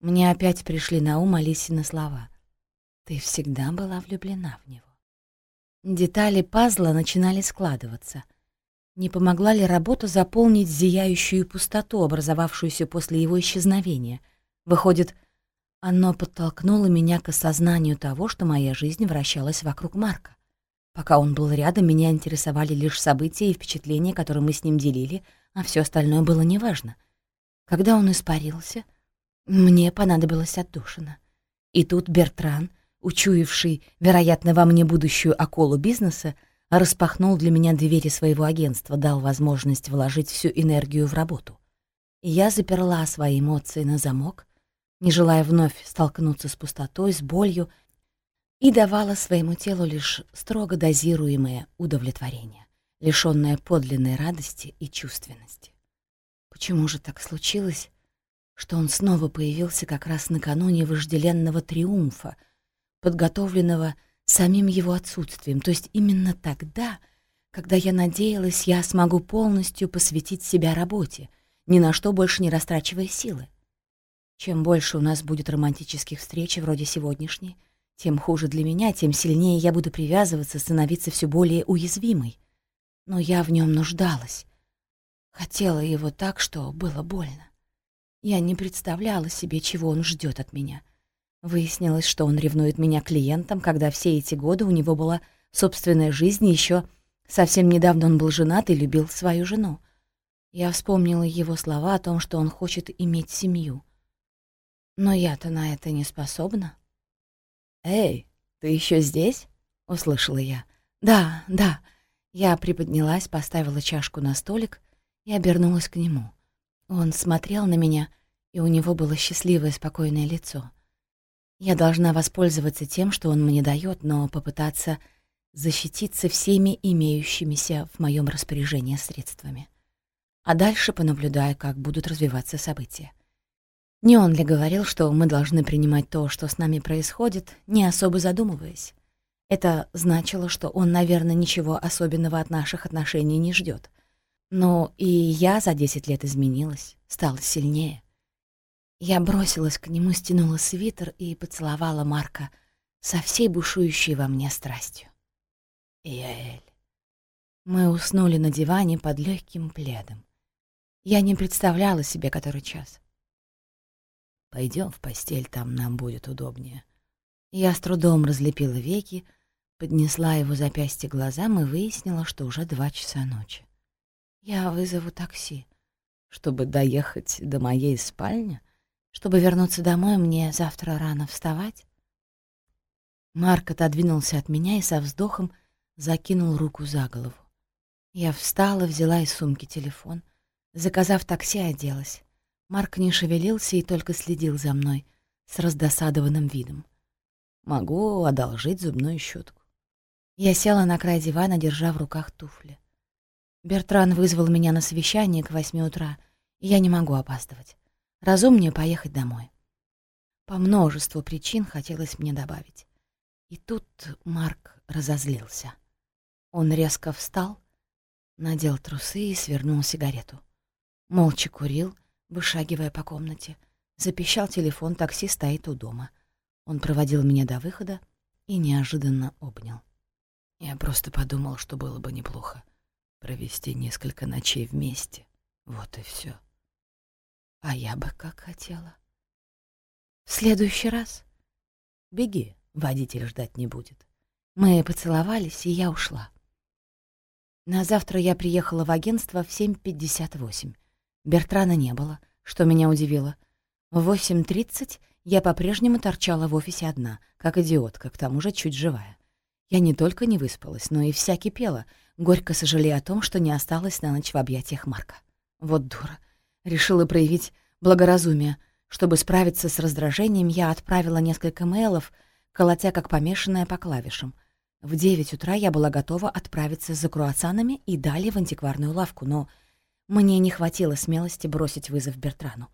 Мне опять пришли на ум Алисины слова. «Ты всегда была влюблена в него». Детали пазла начинали складываться — не помогла ли работа заполнить зияющую пустоту, образовавшуюся после его исчезновения? Выходит, оно подтолкнуло меня к осознанию того, что моя жизнь вращалась вокруг Марка. Пока он был рядом, меня интересовали лишь события и впечатления, которые мы с ним делили, а все остальное было неважно. Когда он испарился, мне понадобилась отдушина. И тут Бертран, учуявший, вероятно, во мне будущую околу бизнеса, распахнул для меня двери своего агентства, дал возможность вложить всю энергию в работу. И я заперла свои эмоции на замок, не желая вновь столкнуться с пустотой, с болью, и давала своему телу лишь строго дозируемое удовлетворение, лишённое подлинной радости и чувственности. Почему же так случилось, что он снова появился как раз накануне вожделенного триумфа, подготовленного самим его отсутствием, то есть именно тогда, когда я надеялась, я смогу полностью посвятить себя работе, ни на что больше не растрачивая силы. Чем больше у нас будет романтических встреч вроде сегодняшней, тем хуже для меня, тем сильнее я буду привязываться, становиться все более уязвимой. Но я в нем нуждалась. Хотела его так, что было больно. Я не представляла себе, чего он ждет от меня — Выяснилось, что он ревнует меня клиентам, когда все эти годы у него была собственная жизнь, и еще совсем недавно он был женат и любил свою жену. Я вспомнила его слова о том, что он хочет иметь семью. Но я-то на это не способна. «Эй, ты еще здесь?» — услышала я. «Да, да». Я приподнялась, поставила чашку на столик и обернулась к нему. Он смотрел на меня, и у него было счастливое, спокойное лицо. Я должна воспользоваться тем, что он мне дает, но попытаться защититься всеми имеющимися в моем распоряжении средствами. а дальше понаблюдаю, как будут развиваться события. Не он ли говорил, что мы должны принимать то, что с нами происходит, не особо задумываясь? Это значило, что он, наверное, ничего особенного от наших отношений не ждет. Но и я за десять лет изменилась, стала сильнее. Я бросилась к нему, стянула свитер и поцеловала Марка со всей бушующей во мне страстью. Яэль. Мы уснули на диване под легким пледом. Я не представляла себе, который час. Пойдем в постель, там нам будет удобнее. Я с трудом разлепила веки, поднесла его запястье глазам и выяснила, что уже два часа ночи. Я вызову такси, чтобы доехать до моей спальни, чтобы вернуться домой, мне завтра рано вставать. Марк отодвинулся от меня и со вздохом закинул руку за голову. Я встала, взяла из сумки телефон. Заказав такси, оделась. Марк не шевелился и только следил за мной с раздосадованным видом. «Могу одолжить зубную щетку». Я села на край дивана, держа в руках туфли. Бертран вызвал меня на совещание к восьми утра, и я не могу опаздывать. Разумнее поехать домой. По множеству причин хотелось мне добавить. И тут Марк разозлился. Он резко встал, надел трусы и свернул сигарету. Молча курил, вышагивая по комнате. Запищал телефон, такси стоит у дома. Он проводил меня до выхода и неожиданно обнял. Я просто подумал, что было бы неплохо провести несколько ночей вместе. Вот и все. А я бы как хотела. В следующий раз беги, водитель ждать не будет. Мы поцеловались, и я ушла. На завтра я приехала в агентство в 7.58. Бертрана не было, что меня удивило. В 8.30 я по-прежнему торчала в офисе одна, как идиотка, к тому же чуть живая. Я не только не выспалась, но и вся кипела, горько сожалея о том, что не осталась на ночь в объятиях Марка. Вот дура. Решила проявить благоразумие. Чтобы справиться с раздражением, я отправила несколько мейлов, колотя как помешанная по клавишам — в девять утра я была готова отправиться за круассанами и далее в антикварную лавку, но мне не хватило смелости бросить вызов Бертрану.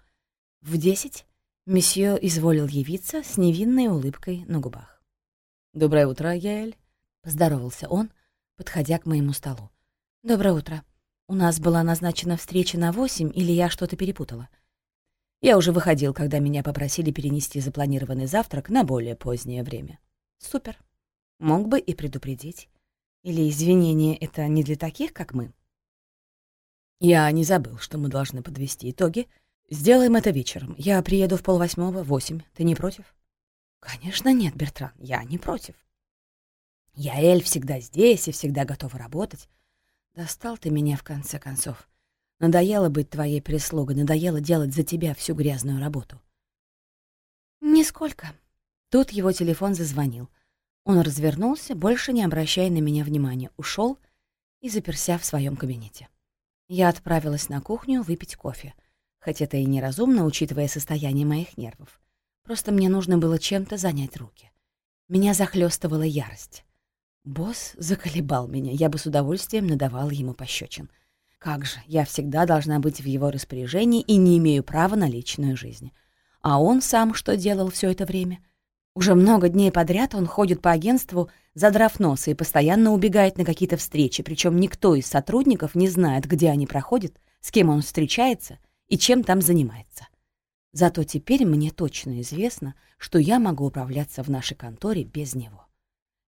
В десять месье изволил явиться с невинной улыбкой на губах. «Доброе утро, Яэль», — поздоровался он, подходя к моему столу. «Доброе утро. У нас была назначена встреча на восемь, или я что-то перепутала?» Я уже выходил, когда меня попросили перенести запланированный завтрак на более позднее время. «Супер. Мог бы и предупредить. Или извинения — это не для таких, как мы? Я не забыл, что мы должны подвести итоги. Сделаем это вечером. Я приеду в полвосьмого, восемь. Ты не против? Конечно нет, Бертран, я не против. Я, Эль, всегда здесь и всегда готова работать. Достал ты меня в конце концов. Надоело быть твоей прислугой, надоело делать за тебя всю грязную работу. Нисколько. Тут его телефон зазвонил. Он развернулся, больше не обращая на меня внимания, ушел и заперся в своем кабинете. Я отправилась на кухню выпить кофе, хоть это и неразумно, учитывая состояние моих нервов. Просто мне нужно было чем-то занять руки. Меня захлестывала ярость. Босс заколебал меня, я бы с удовольствием надавала ему пощечин. Как же, я всегда должна быть в его распоряжении и не имею права на личную жизнь. А он сам что делал все это время — уже много дней подряд он ходит по агентству, задрав нос, и постоянно убегает на какие-то встречи, причем никто из сотрудников не знает, где они проходят, с кем он встречается и чем там занимается. Зато теперь мне точно известно, что я могу управляться в нашей конторе без него.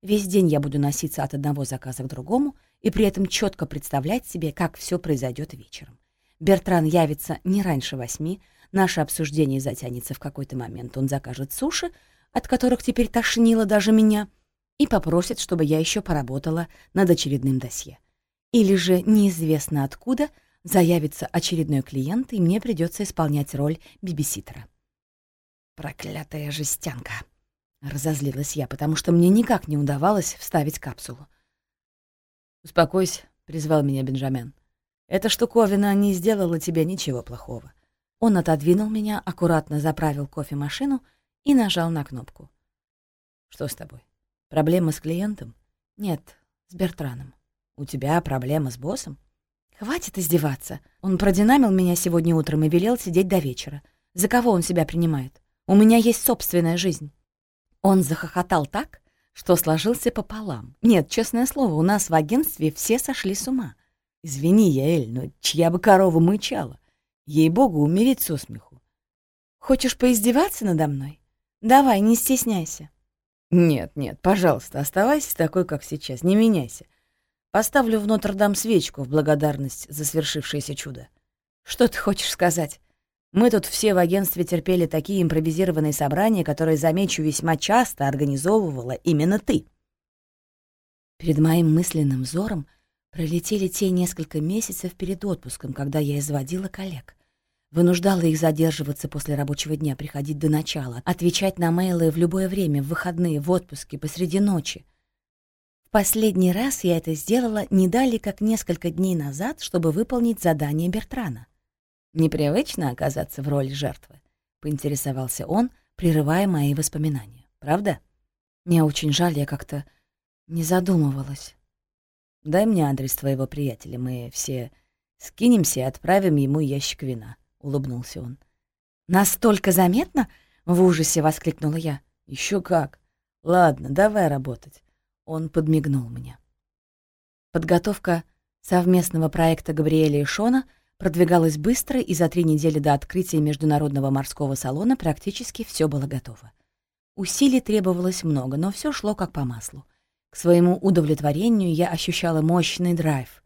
Весь день я буду носиться от одного заказа к другому и при этом четко представлять себе, как все произойдет вечером. Бертран явится не раньше восьми, наше обсуждение затянется в какой-то момент, он закажет суши, от которых теперь тошнило даже меня, и попросит, чтобы я еще поработала над очередным досье. Или же неизвестно откуда заявится очередной клиент, и мне придется исполнять роль бибиситера. «Проклятая жестянка!» — разозлилась я, потому что мне никак не удавалось вставить капсулу. «Успокойся», — призвал меня Бенджамен. «Эта штуковина не сделала тебе ничего плохого». Он отодвинул меня, аккуратно заправил кофемашину — и нажал на кнопку. «Что с тобой? Проблема с клиентом?» «Нет, с Бертраном». «У тебя проблема с боссом?» Хватит издеваться. Он продинамил меня сегодня утром и велел сидеть до вечера. За кого он себя принимает? У меня есть собственная жизнь. Он захохотал так, что сложился пополам. Нет, честное слово, у нас в агентстве все сошли с ума. Извини, Яэль, но чья бы корова мычала? Ей-богу, умереть со смеху. Хочешь поиздеваться надо мной? Давай, не стесняйся. Нет, нет, пожалуйста, оставайся такой, как сейчас, не меняйся. Поставлю в Нотр-Дам свечку в благодарность за свершившееся чудо. Что ты хочешь сказать? Мы тут все в агентстве терпели такие импровизированные собрания, которые, замечу, весьма часто организовывала именно ты. Перед моим мысленным взором пролетели те несколько месяцев перед отпуском, когда я изводила коллег. Вынуждала их задерживаться после рабочего дня, приходить до начала, отвечать на мейлы в любое время, в выходные, в отпуске, посреди ночи. Последний раз я это сделала не далее, как несколько дней назад, чтобы выполнить задание Бертрана. «Непривычно оказаться в роли жертвы», — поинтересовался он, прерывая мои воспоминания. «Правда?» «Мне очень жаль, я как-то не задумывалась». «Дай мне адрес твоего приятеля, мы все скинемся и отправим ему ящик вина», — улыбнулся он. «Настолько заметно?» — в ужасе воскликнула я. Еще как. Ладно, давай работать. Он подмигнул мне. Подготовка совместного проекта Габриэля и Шона продвигалась быстро, и за три недели до открытия Международного морского салона практически все было готово. Усилий требовалось много, но все шло как по маслу. К своему удовлетворению я ощущала мощный драйв.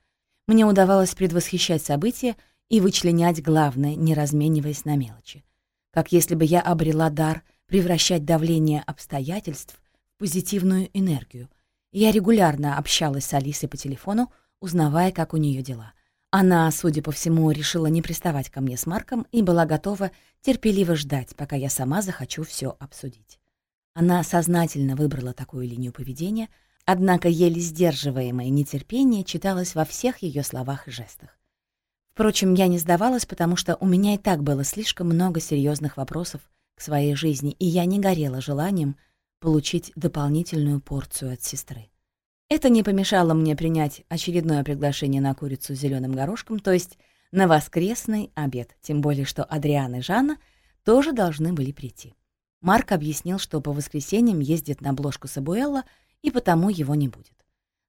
Мне удавалось предвосхищать события и вычленять главное, не размениваясь на мелочи. Как если бы я обрела дар превращать давление обстоятельств в позитивную энергию — я регулярно общалась с Алисой по телефону, узнавая, как у нее дела. Она, судя по всему, решила не приставать ко мне с Марком и была готова терпеливо ждать, пока я сама захочу все обсудить. Она сознательно выбрала такую линию поведения, однако еле сдерживаемое нетерпение читалось во всех ее словах и жестах. Впрочем, я не сдавалась, потому что у меня и так было слишком много серьезных вопросов к своей жизни, и я не горела желанием — получить дополнительную порцию от сестры. Это не помешало мне принять очередное приглашение на курицу с зеленым горошком, то есть на воскресный обед, тем более что Адриан и Жанна тоже должны были прийти. Марк объяснил, что по воскресеньям ездит на обложку Сабуэлла, и потому его не будет.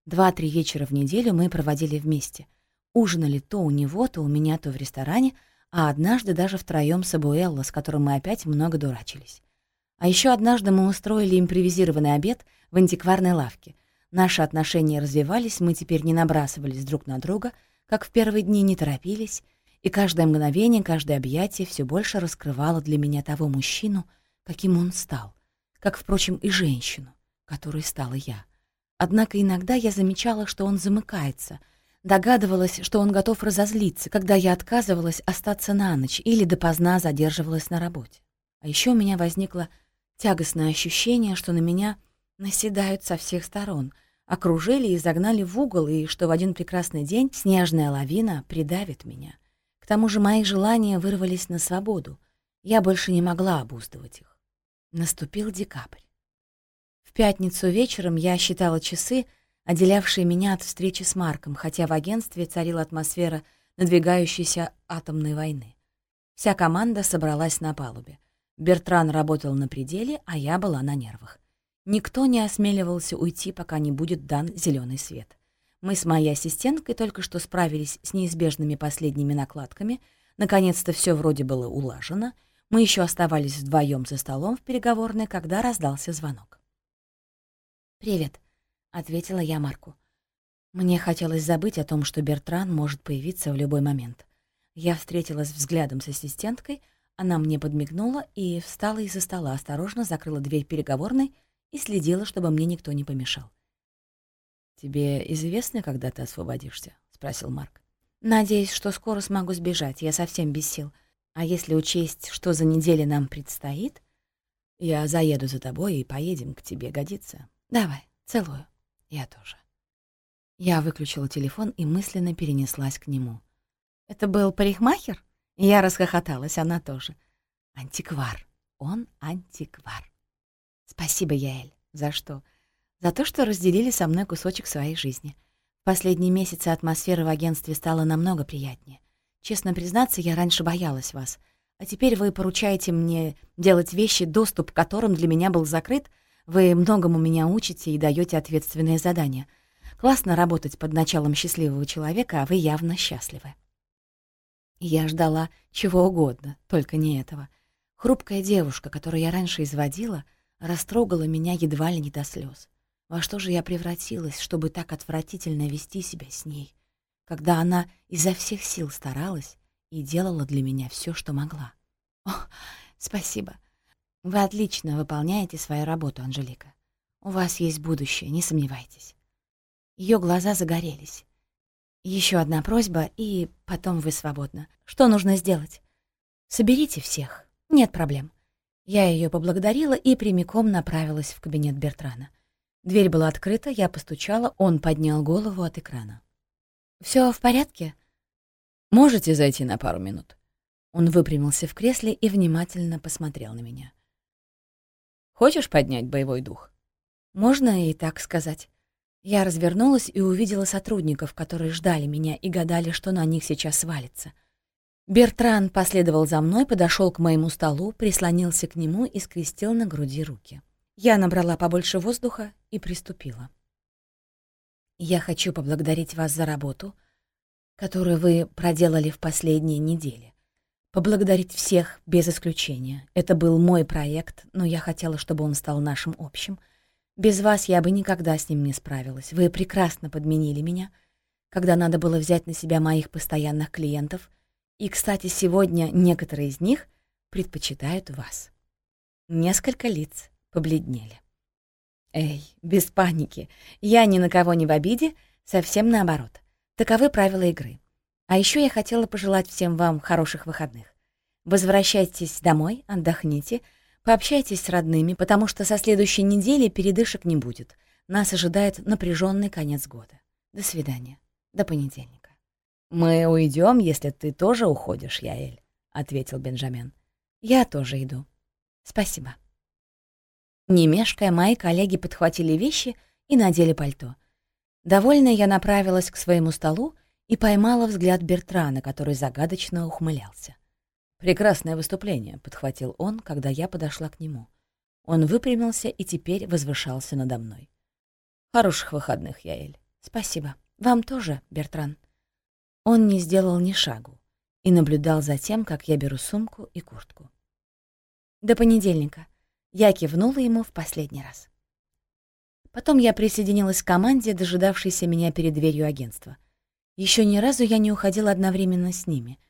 Два-три вечера в неделю мы проводили вместе. Ужинали то у него, то у меня, то в ресторане, а однажды даже втроём Сабуэлла, с которым мы опять много дурачились. А еще однажды мы устроили импровизированный обед в антикварной лавке. Наши отношения развивались, мы теперь не набрасывались друг на друга, как в первые дни не торопились, и каждое мгновение, каждое объятие все больше раскрывало для меня того мужчину, каким он стал, как, впрочем, и женщину, которой стала я. Однако иногда я замечала, что он замыкается, догадывалась, что он готов разозлиться, когда я отказывалась остаться на ночь или допоздна задерживалась на работе. А еще у меня возникла Тягостное ощущение, что на меня наседают со всех сторон, окружили и загнали в угол, и что в один прекрасный день снежная лавина придавит меня. К тому же мои желания вырвались на свободу. Я больше не могла обуздывать их. Наступил декабрь. В пятницу вечером я считала часы, отделявшие меня от встречи с Марком, хотя в агентстве царила атмосфера надвигающейся атомной войны. Вся команда собралась на палубе. Бертран работал на пределе, а я была на нервах. Никто не осмеливался уйти, пока не будет дан зеленый свет. Мы с моей ассистенткой только что справились с неизбежными последними накладками. Наконец-то все вроде было улажено. Мы еще оставались вдвоем за столом в переговорной, когда раздался звонок. «Привет», — ответила я Марку. Мне хотелось забыть о том, что Бертран может появиться в любой момент. Я встретилась взглядом с ассистенткой — она мне подмигнула и встала из-за стола, осторожно закрыла дверь переговорной и следила, чтобы мне никто не помешал. «Тебе известно, когда ты освободишься?» — спросил Марк. «Надеюсь, что скоро смогу сбежать, я совсем без сил. А если учесть, что за неделя нам предстоит...» «Я заеду за тобой и поедем к тебе, годится?» «Давай, целую. Я тоже». Я выключила телефон и мысленно перенеслась к нему. «Это был парикмахер?» Я расхохоталась, она тоже. Антиквар. Он антиквар. Спасибо, Яэль. За что? За то, что разделили со мной кусочек своей жизни. последние месяцы атмосфера в агентстве стала намного приятнее. Честно признаться, я раньше боялась вас, а теперь вы поручаете мне делать вещи, доступ к которым для меня был закрыт, вы многому меня учите и даете ответственные задания. Классно работать под началом счастливого человека, а вы явно счастливы. Я ждала чего угодно, только не этого. Хрупкая девушка, которую я раньше изводила, растрогала меня едва ли не до слез. Во что же я превратилась, чтобы так отвратительно вести себя с ней, когда она изо всех сил старалась и делала для меня все, что могла? О, спасибо. Вы отлично выполняете свою работу, Анжелика. У вас есть будущее, не сомневайтесь. Ее глаза загорелись. Еще одна просьба, и потом вы свободны. Что нужно сделать? Соберите всех. Нет проблем. Я ее поблагодарила и прямиком направилась в кабинет Бертрана. Дверь была открыта, я постучала, он поднял голову от экрана. Все в порядке?» «Можете зайти на пару минут?» Он выпрямился в кресле и внимательно посмотрел на меня. «Хочешь поднять боевой дух?» «Можно и так сказать». Я развернулась и увидела сотрудников, которые ждали меня и гадали, что на них сейчас свалится. Бертран последовал за мной, подошел к моему столу, прислонился к нему и скрестил на груди руки. Я набрала побольше воздуха и приступила. «Я хочу поблагодарить вас за работу, которую вы проделали в последние недели. Поблагодарить всех без исключения. Это был мой проект, но я хотела, чтобы он стал нашим общим — без вас я бы никогда с ним не справилась. Вы прекрасно подменили меня, когда надо было взять на себя моих постоянных клиентов. И, кстати, сегодня некоторые из них предпочитают вас. Несколько лиц побледнели. Эй, без паники. Я ни на кого не в обиде, совсем наоборот. Таковы правила игры. А еще я хотела пожелать всем вам хороших выходных. Возвращайтесь домой, отдохните — Пообщайтесь с родными, потому что со следующей недели передышек не будет. Нас ожидает напряженный конец года. До свидания. До понедельника. «Мы уйдем, если ты тоже уходишь, Яэль», — ответил Бенджамин. «Я тоже иду. Спасибо». Не мешкая, мои коллеги подхватили вещи и надели пальто. Довольная я направилась к своему столу и поймала взгляд Бертрана, который загадочно ухмылялся. «Прекрасное выступление», — подхватил он, когда я подошла к нему. Он выпрямился и теперь возвышался надо мной. «Хороших выходных, Яэль». «Спасибо. Вам тоже, Бертран». Он не сделал ни шагу и наблюдал за тем, как я беру сумку и куртку. До понедельника. Я кивнула ему в последний раз. Потом я присоединилась к команде, дожидавшейся меня перед дверью агентства. Еще ни разу я не уходила одновременно с ними —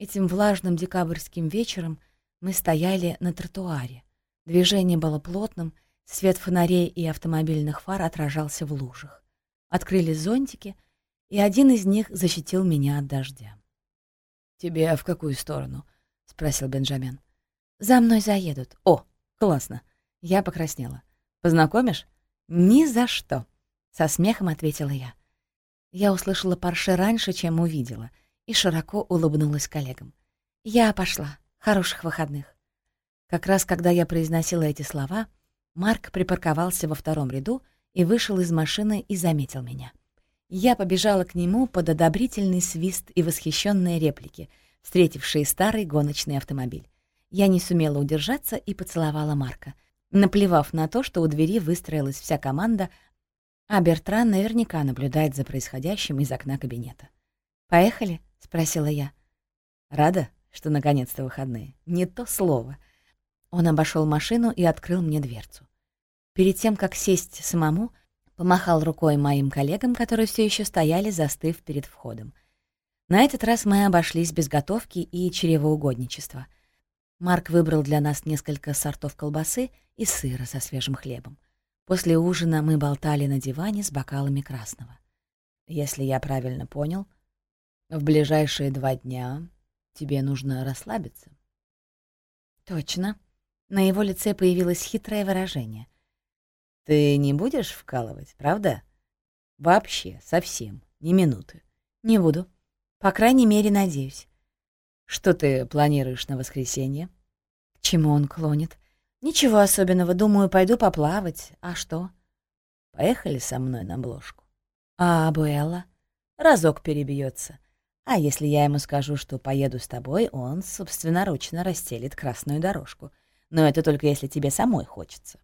Этим влажным декабрьским вечером мы стояли на тротуаре. Движение было плотным, свет фонарей и автомобильных фар отражался в лужах. Открылись зонтики, и один из них защитил меня от дождя. «Тебе в какую сторону?» — спросил Бенджамин. «За мной заедут». «О, классно!» Я покраснела. «Познакомишь?» «Ни за что!» — со смехом ответила я. Я услышала Парше раньше, чем увидела, и широко улыбнулась коллегам. «Я пошла. Хороших выходных». Как раз когда я произносила эти слова, Марк припарковался во втором ряду и вышел из машины и заметил меня. Я побежала к нему под одобрительный свист и восхищенные реплики, встретившие старый гоночный автомобиль. Я не сумела удержаться и поцеловала Марка, наплевав на то, что у двери выстроилась вся команда, а Бертран наверняка наблюдает за происходящим из окна кабинета. «Поехали?» — спросила я. «Рада, что наконец-то выходные. Не то слово». Он обошел машину и открыл мне дверцу. Перед тем, как сесть самому, помахал рукой моим коллегам, которые все еще стояли, застыв перед входом. На этот раз мы обошлись без готовки и чревоугодничества. Марк выбрал для нас несколько сортов колбасы и сыра со свежим хлебом. После ужина мы болтали на диване с бокалами красного. Если я правильно понял — в ближайшие два дня тебе нужно расслабиться. Точно. На его лице появилось хитрое выражение. Ты не будешь вкалывать, правда? Вообще, совсем, ни минуты. Не буду. По крайней мере, надеюсь. Что ты планируешь на воскресенье? К чему он клонит? Ничего особенного. Думаю, пойду поплавать. А что? Поехали со мной на бложку. А Абуэлла? Разок перебьется. А если я ему скажу, что поеду с тобой, он собственноручно расстелит красную дорожку. Но это только если тебе самой хочется.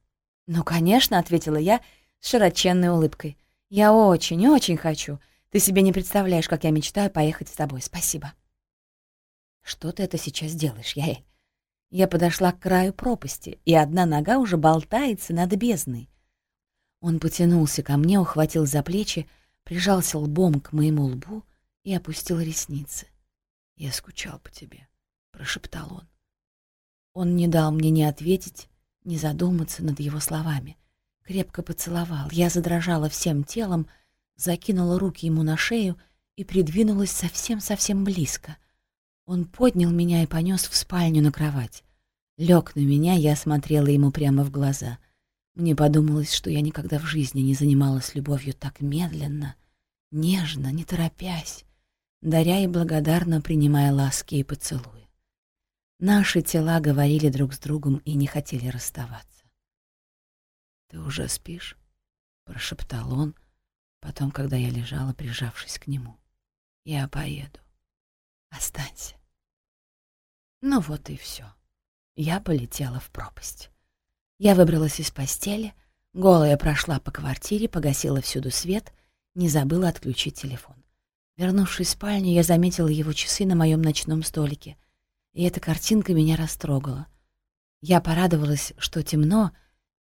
«Ну, конечно», — ответила я с широченной улыбкой. «Я очень, очень хочу. Ты себе не представляешь, как я мечтаю поехать с тобой. Спасибо». «Что ты это сейчас делаешь, Яэль?» Я подошла к краю пропасти, и одна нога уже болтается над бездной. Он потянулся ко мне, ухватил за плечи, прижался лбом к моему лбу и опустил ресницы. «Я скучал по тебе», — прошептал он. Он не дал мне ни ответить, ни задуматься над его словами. Крепко поцеловал. Я задрожала всем телом, закинула руки ему на шею и придвинулась совсем-совсем близко. Он поднял меня и понес в спальню на кровать. Лег на меня, я смотрела ему прямо в глаза. Мне подумалось, что я никогда в жизни не занималась любовью так медленно, нежно, не торопясь, даря и благодарно принимая ласки и поцелуи. Наши тела говорили друг с другом и не хотели расставаться. «Ты уже спишь?» — прошептал он, потом, когда я лежала, прижавшись к нему. «Я поеду. Останься». Ну вот и все. Я полетела в пропасть. Я выбралась из постели, голая прошла по квартире, погасила всюду свет, не забыла отключить телефон. Вернувшись в спальню, я заметила его часы на моем ночном столике, и эта картинка меня растрогала. Я порадовалась, что темно,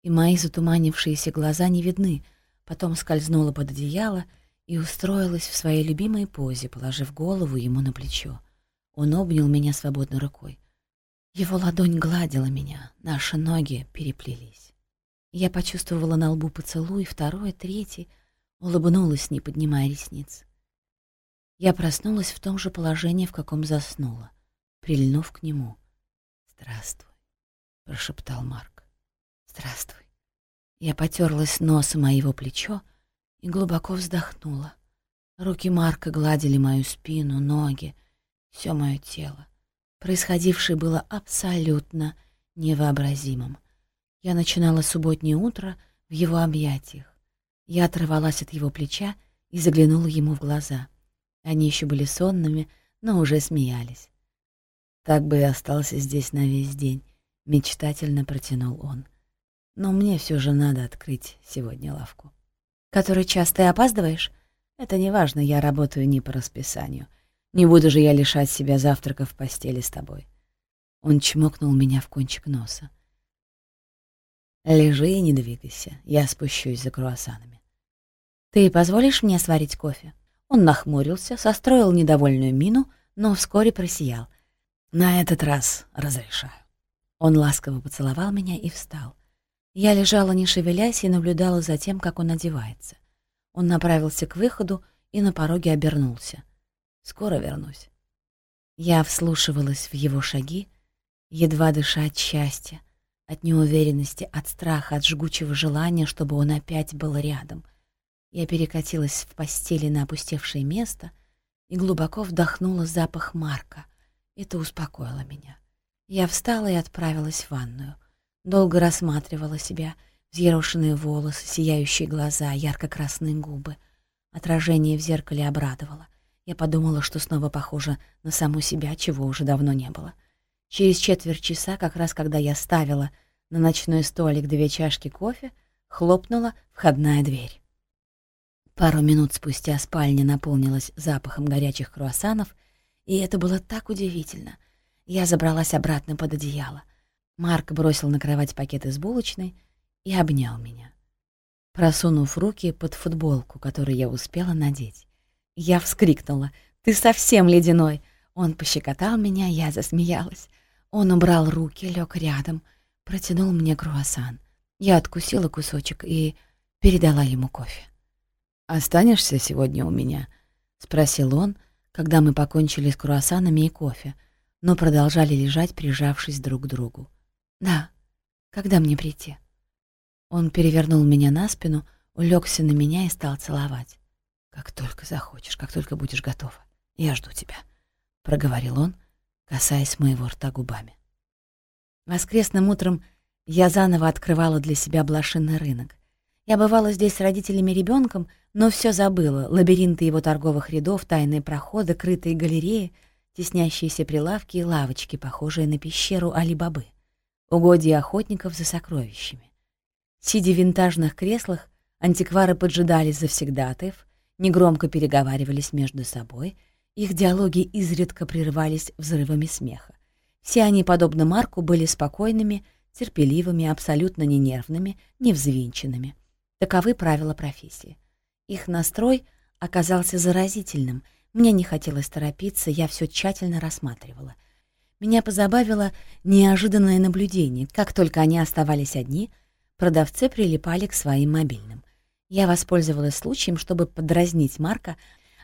и мои затуманившиеся глаза не видны, потом скользнула под одеяло и устроилась в своей любимой позе, положив голову ему на плечо. Он обнял меня свободной рукой. Его ладонь гладила меня, наши ноги переплелись. Я почувствовала на лбу поцелуй, второй, третий, улыбнулась, не поднимая ресниц. Я проснулась в том же положении, в каком заснула, прильнув к нему. «Здравствуй», — прошептал Марк. «Здравствуй». Я потерлась носом о его плечо и глубоко вздохнула. Руки Марка гладили мою спину, ноги, все мое тело. Происходившее было абсолютно невообразимым. Я начинала субботнее утро в его объятиях. Я оторвалась от его плеча и заглянула ему в глаза. Они еще были сонными, но уже смеялись. «Так бы и остался здесь на весь день», — мечтательно протянул он. «Но мне все же надо открыть сегодня лавку». «Который час ты опаздываешь?» «Это не важно, я работаю не по расписанию. Не буду же я лишать себя завтрака в постели с тобой. Он чмокнул меня в кончик носа. Лежи и не двигайся, я спущусь за круассанами. Ты позволишь мне сварить кофе? Он нахмурился, состроил недовольную мину, но вскоре просиял. На этот раз разрешаю. Он ласково поцеловал меня и встал. Я лежала, не шевелясь, и наблюдала за тем, как он одевается. Он направился к выходу и на пороге обернулся — Скоро вернусь. Я вслушивалась в его шаги, едва дыша от счастья, от неуверенности, от страха, от жгучего желания, чтобы он опять был рядом. Я перекатилась в постели на опустевшее место и глубоко вдохнула запах Марка. Это успокоило меня. Я встала и отправилась в ванную. Долго рассматривала себя, взъерошенные волосы, сияющие глаза, ярко-красные губы. Отражение в зеркале обрадовало. Я подумала, что снова похожа на саму себя, чего уже давно не было. Через четверть часа, как раз когда я ставила на ночной столик две чашки кофе, хлопнула входная дверь. Пару минут спустя спальня наполнилась запахом горячих круассанов, и это было так удивительно. Я забралась обратно под одеяло. Марк бросил на кровать пакет из булочной и обнял меня, просунув руки под футболку, которую я успела надеть. Я вскрикнула. «Ты совсем ледяной!» Он пощекотал меня, я засмеялась. Он убрал руки, лег рядом, протянул мне круассан. Я откусила кусочек и передала ему кофе. «Останешься сегодня у меня?» — спросил он, когда мы покончили с круассанами и кофе, но продолжали лежать, прижавшись друг к другу. «Да. Когда мне прийти?» Он перевернул меня на спину, улегся на меня и стал целовать. «Как только захочешь, как только будешь готова. Я жду тебя», — проговорил он, касаясь моего рта губами. Воскресным утром я заново открывала для себя блошиный рынок. Я бывала здесь с родителями ребенком, но все забыла. Лабиринты его торговых рядов, тайные проходы, крытые галереи, теснящиеся прилавки и лавочки, похожие на пещеру Али-Бабы. Угодья охотников за сокровищами. Сидя в винтажных креслах, антиквары поджидали завсегдатаев, негромко переговаривались между собой, их диалоги изредка прерывались взрывами смеха. Все они, подобно Марку, были спокойными, терпеливыми, абсолютно не нервными, не взвинченными. Таковы правила профессии. Их настрой оказался заразительным. Мне не хотелось торопиться, я все тщательно рассматривала. Меня позабавило неожиданное наблюдение. Как только они оставались одни, продавцы прилипали к своим мобильным. Я воспользовалась случаем, чтобы подразнить Марка.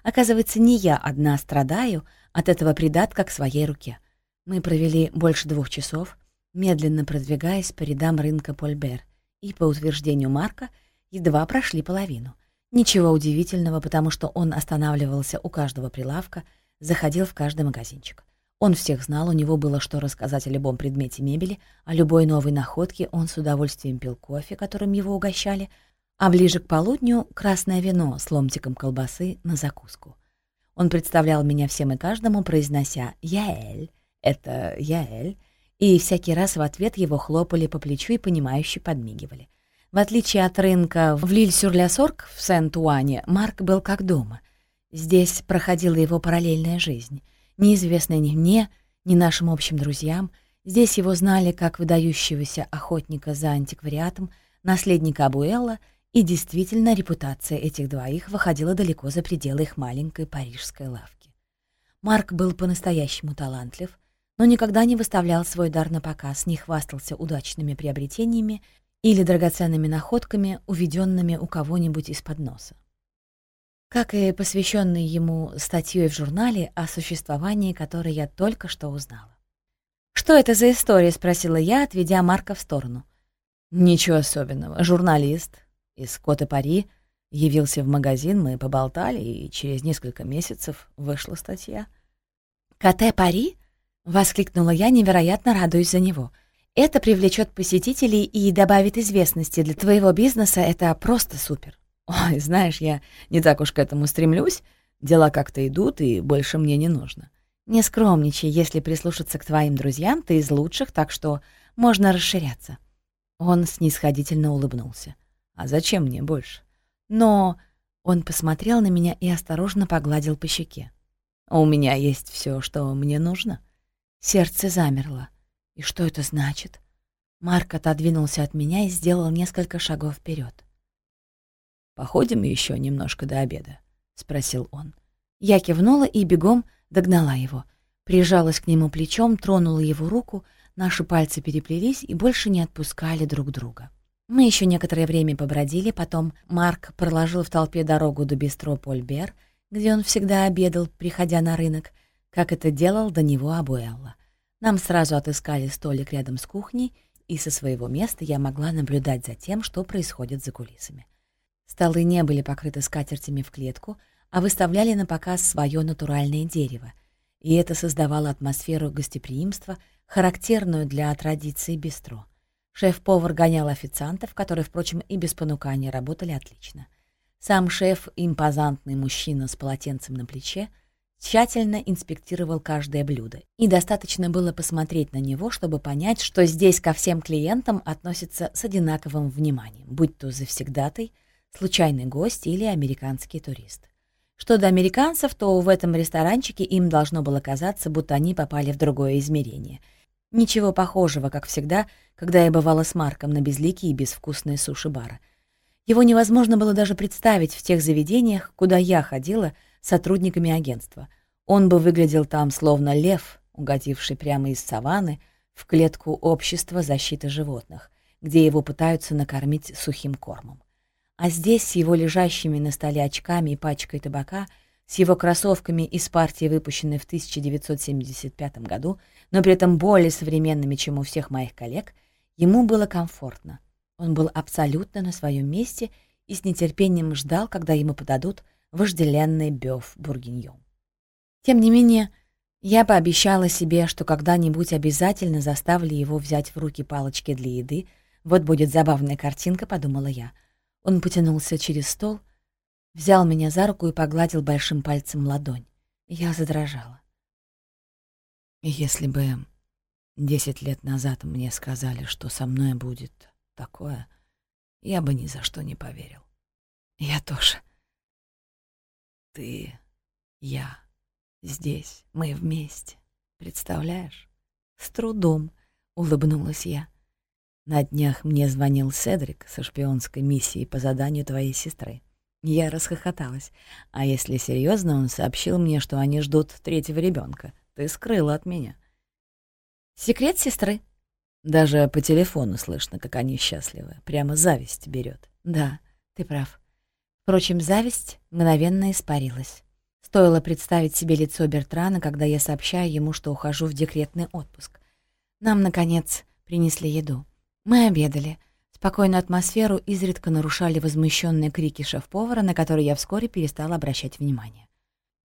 Оказывается, не я одна страдаю от этого придатка к своей руке. Мы провели больше двух часов, медленно продвигаясь по рядам рынка Польбер, и, по утверждению Марка, едва прошли половину. Ничего удивительного, потому что он останавливался у каждого прилавка, заходил в каждый магазинчик. Он всех знал, у него было что рассказать о любом предмете мебели, о любой новой находке, он с удовольствием пил кофе, которым его угощали, а ближе к полудню — красное вино с ломтиком колбасы на закуску. Он представлял меня всем и каждому, произнося «Яэль», «это Яэль», и всякий раз в ответ его хлопали по плечу и понимающе подмигивали. В отличие от рынка в Лиль-сюр-ля-Сорг в Сент-Уане, Марк был как дома. Здесь проходила его параллельная жизнь, неизвестная ни мне, ни нашим общим друзьям. Здесь его знали как выдающегося охотника за антиквариатом, наследника Абуэлла, и действительно репутация этих двоих выходила далеко за пределы их маленькой парижской лавки. Марк был по-настоящему талантлив — но никогда не выставлял свой дар на показ, не хвастался удачными приобретениями или драгоценными находками, уведенными у кого-нибудь из-под носа. Как и посвященной ему статьей в журнале, о существовании которой я только что узнала. «Что это за история?» — спросила я, отведя Марка в сторону. «Ничего особенного. Журналист из Коты Пари явился в магазин, мы поболтали, и через несколько месяцев вышла статья». «Коте Пари?» — воскликнула я, невероятно радуясь за него. «Это привлечет посетителей и добавит известности. Для твоего бизнеса это просто супер». «Ой, знаешь, я не так уж к этому стремлюсь. Дела как-то идут, и больше мне не нужно». «Не скромничай, если прислушаться к твоим друзьям, ты из лучших, так что можно расширяться». Он снисходительно улыбнулся. «А зачем мне больше?» «Но...» Он посмотрел на меня и осторожно погладил по щеке. «У меня есть все, что мне нужно». Сердце замерло. И что это значит? Марк отодвинулся от меня и сделал несколько шагов вперед. «Походим еще немножко до обеда?» — спросил он. Я кивнула и бегом догнала его. Прижалась к нему плечом, тронула его руку, наши пальцы переплелись и больше не отпускали друг друга. Мы еще некоторое время побродили, потом Марк проложил в толпе дорогу до бистро Польбер, где он всегда обедал, приходя на рынок, как это делал до него Абуэлла. Нам сразу отыскали столик рядом с кухней, и со своего места я могла наблюдать за тем, что происходит за кулисами. Столы не были покрыты скатертями в клетку, а выставляли на показ свое натуральное дерево, и это создавало атмосферу гостеприимства, характерную для традиции бистро. Шеф-повар гонял официантов, которые, впрочем, и без понукания работали отлично. Сам шеф, импозантный мужчина с полотенцем на плече, тщательно инспектировал каждое блюдо, и достаточно было посмотреть на него, чтобы понять, что здесь ко всем клиентам относятся с одинаковым вниманием, будь то завсегдатый, случайный гость или американский турист. Что до американцев, то в этом ресторанчике им должно было казаться, будто они попали в другое измерение. Ничего похожего, как всегда, когда я бывала с Марком на безликие и безвкусные суши-бара. Его невозможно было даже представить в тех заведениях, куда я ходила — сотрудниками агентства. Он бы выглядел там словно лев, угодивший прямо из саванны в клетку общества защиты животных, где его пытаются накормить сухим кормом. А здесь с его лежащими на столе очками и пачкой табака, с его кроссовками из партии, выпущенной в 1975 году, но при этом более современными, чем у всех моих коллег, ему было комфортно. Он был абсолютно на своем месте и с нетерпением ждал, когда ему подадут вожделенный бёв бургиньон. Тем не менее, я пообещала себе, что когда-нибудь обязательно заставлю его взять в руки палочки для еды. Вот будет забавная картинка, подумала я. Он потянулся через стол, Взял меня за руку и погладил большим пальцем ладонь. Я задрожала. Если бы десять лет назад мне сказали, что со мной будет такое, я бы ни за что не поверил. Я тоже. Ты, я, здесь, мы вместе. Представляешь? С трудом, улыбнулась я. На днях мне звонил Седрик со шпионской миссией по заданию твоей сестры. Я расхохоталась. А если серьезно, он сообщил мне, что они ждут третьего ребенка. Ты скрыла от меня. Секрет сестры. Даже по телефону слышно, как они счастливы. Прямо зависть берет. Да, ты прав. Впрочем, зависть мгновенно испарилась. Стоило представить себе лицо Бертрана, когда я сообщаю ему, что ухожу в декретный отпуск. Нам, наконец, принесли еду. Мы обедали — Спокойную атмосферу изредка нарушали возмущенные крики шеф-повара, на которые я вскоре перестала обращать внимание.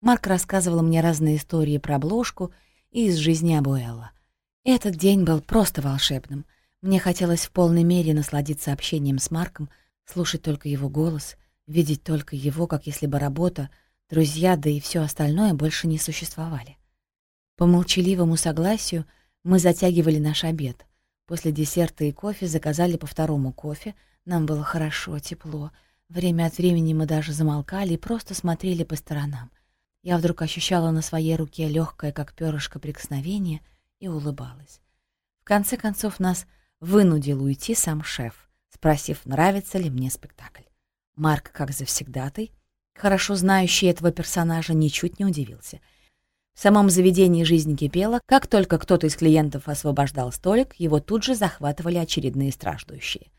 Марк рассказывал мне разные истории про обложку и из жизни Абуэлла. Этот день был просто волшебным. Мне хотелось в полной мере насладиться общением с Марком, слушать только его голос, видеть только его, как если бы работа, друзья, да и все остальное больше не существовали. По молчаливому согласию мы затягивали наш обед — После десерта и кофе заказали по второму кофе. Нам было хорошо, тепло. Время от времени мы даже замолкали и просто смотрели по сторонам. Я вдруг ощущала на своей руке легкое, как перышко, прикосновение и улыбалась. В конце концов нас вынудил уйти сам шеф, спросив, нравится ли мне спектакль. Марк, как завсегдатый, хорошо знающий этого персонажа, ничуть не удивился — в самом заведении жизнь кипела. Как только кто-то из клиентов освобождал столик, его тут же захватывали очередные страждущие.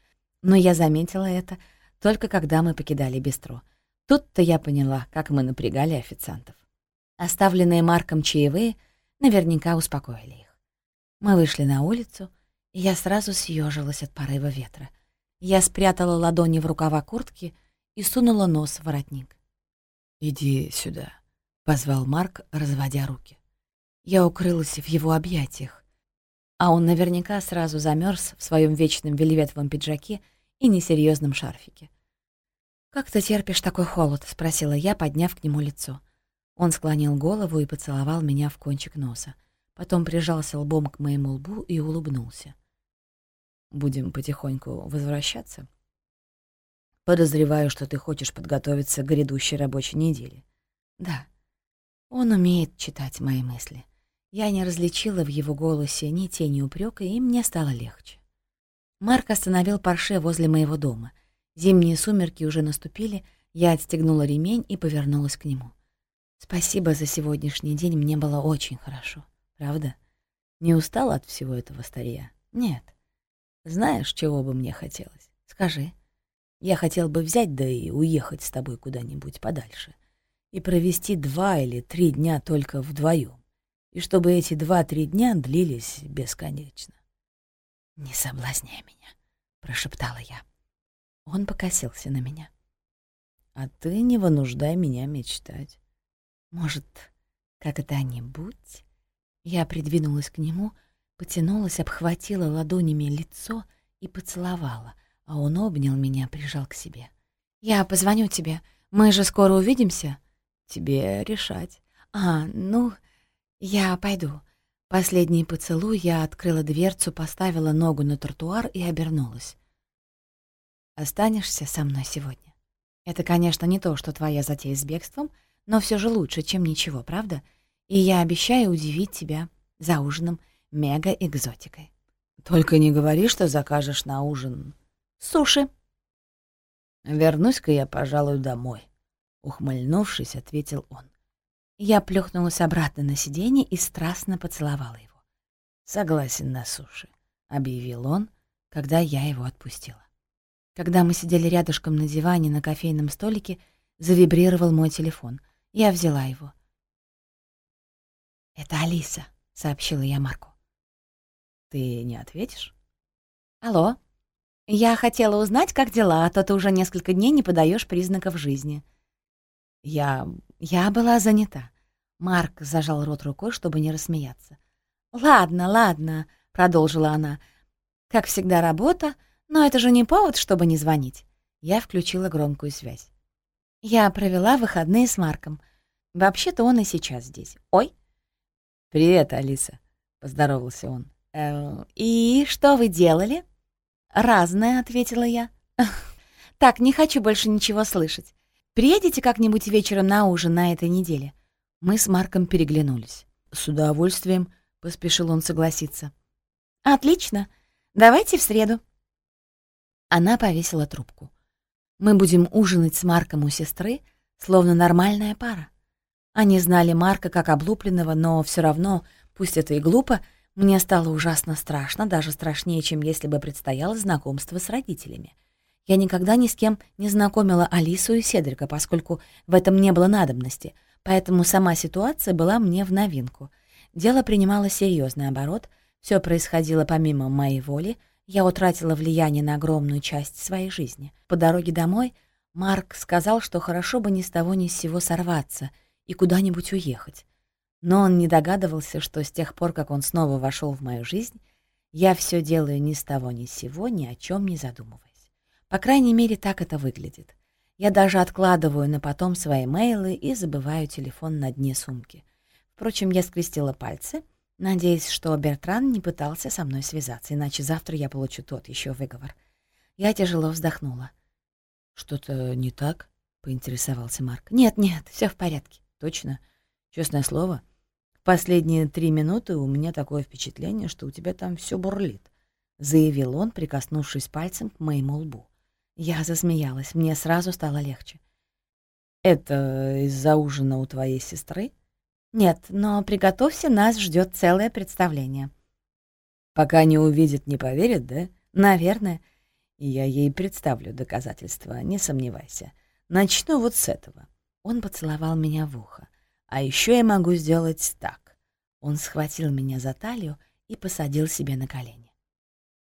Но я заметила это только когда мы покидали бистро. Тут-то я поняла, как мы напрягали официантов. Оставленные Марком чаевые наверняка успокоили их. Мы вышли на улицу, и я сразу съежилась от порыва ветра. Я спрятала ладони в рукава куртки и сунула нос в воротник. «Иди сюда», — позвал Марк, разводя руки. Я укрылась в его объятиях, а он наверняка сразу замерз в своем вечном вельветовом пиджаке и несерьезном шарфике. «Как ты терпишь такой холод?» — спросила я, подняв к нему лицо. Он склонил голову и поцеловал меня в кончик носа. Потом прижался лбом к моему лбу и улыбнулся. «Будем потихоньку возвращаться?» «Подозреваю, что ты хочешь подготовиться к грядущей рабочей неделе». «Да», он умеет читать мои мысли. Я не различила в его голосе ни тени упрека, и мне стало легче. Марк остановил Порше возле моего дома. Зимние сумерки уже наступили, я отстегнула ремень и повернулась к нему. «Спасибо за сегодняшний день, мне было очень хорошо. Правда? Не устала от всего этого старья? Нет. Знаешь, чего бы мне хотелось? Скажи. Я хотел бы взять, да и уехать с тобой куда-нибудь подальше и провести два или три дня только вдвоем, и чтобы эти два-три дня длились бесконечно. «Не соблазняй меня», — прошептала я. Он покосился на меня. «А ты не вынуждай меня мечтать». «Может, как это-нибудь?» Я придвинулась к нему, потянулась, обхватила ладонями лицо и поцеловала, а он обнял меня, прижал к себе. «Я позвоню тебе. Мы же скоро увидимся?» Тебе решать. А, ну, я пойду. Последний поцелуй я открыла дверцу, поставила ногу на тротуар и обернулась. Останешься со мной сегодня? Это, конечно, не то, что твоя затея с бегством, но все же лучше, чем ничего, правда? И я обещаю удивить тебя за ужином мега-экзотикой. Только не говори, что закажешь на ужин суши. Вернусь-ка я, пожалуй, домой. Ухмыльнувшись, ответил он. Я плюхнулась обратно на сиденье и страстно поцеловала его. «Согласен на суши», — объявил он, когда я его отпустила. Когда мы сидели рядышком на диване на кофейном столике, завибрировал мой телефон. Я взяла его. «Это Алиса», — сообщила я Марку. «Ты не ответишь?» «Алло. Я хотела узнать, как дела, а то ты уже несколько дней не подаешь признаков жизни». Я... я была занята. Марк зажал рот рукой, чтобы не рассмеяться. «Ладно, ладно», — продолжила она. «Как всегда работа, но это же не повод, чтобы не звонить». Я включила громкую связь. Я провела выходные с Марком. Вообще-то он и сейчас здесь. Ой. «Привет, Алиса», — поздоровался он. «Э, «И что вы делали?» «Разное», — ответила я. <laughs> «Так, не хочу больше ничего слышать. Приедете как-нибудь вечером на ужин на этой неделе?» Мы с Марком переглянулись. «С удовольствием», — поспешил он согласиться. «Отлично. Давайте в среду». Она повесила трубку. «Мы будем ужинать с Марком у сестры, словно нормальная пара. Они знали Марка как облупленного, но все равно, пусть это и глупо, мне стало ужасно страшно, даже страшнее, чем если бы предстояло знакомство с родителями. Я никогда ни с кем не знакомила Алису и Седрика, поскольку в этом не было надобности, поэтому сама ситуация была мне в новинку. Дело принимало серьезный оборот, все происходило помимо моей воли, я утратила влияние на огромную часть своей жизни. По дороге домой Марк сказал, что хорошо бы ни с того ни с сего сорваться и куда-нибудь уехать. Но он не догадывался, что с тех пор, как он снова вошел в мою жизнь, я все делаю ни с того ни с сего, ни о чем не задумываясь. По крайней мере, так это выглядит. Я даже откладываю на потом свои мейлы и забываю телефон на дне сумки. Впрочем, я скрестила пальцы, надеясь, что Бертран не пытался со мной связаться, иначе завтра я получу тот еще выговор. Я тяжело вздохнула. «Что-то не так?» — поинтересовался Марк. «Нет-нет, все в порядке». «Точно? Честное слово?» Последние три минуты у меня такое впечатление, что у тебя там все бурлит», — заявил он, прикоснувшись пальцем к моему лбу. Я засмеялась, мне сразу стало легче. «Это из-за ужина у твоей сестры?» «Нет, но приготовься, нас ждет целое представление». «Пока не увидит, не поверит, да?» «Наверное». «Я ей представлю доказательства, не сомневайся. Начну вот с этого». Он поцеловал меня в ухо. А еще я могу сделать так. Он схватил меня за талию и посадил себе на колени.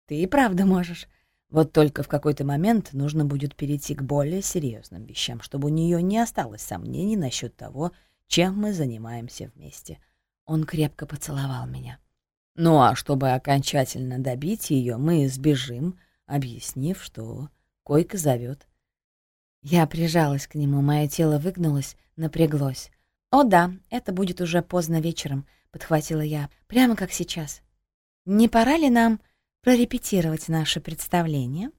Ты и правда можешь. Вот только в какой-то момент нужно будет перейти к более серьезным вещам, чтобы у нее не осталось сомнений насчет того, чем мы занимаемся вместе. Он крепко поцеловал меня. Ну а чтобы окончательно добить ее, мы сбежим, объяснив, что койка зовет. Я прижалась к нему, мое тело выгнулось, напряглось. «О да, это будет уже поздно вечером», — подхватила я, — «прямо как сейчас. Не пора ли нам прорепетировать наше представление?»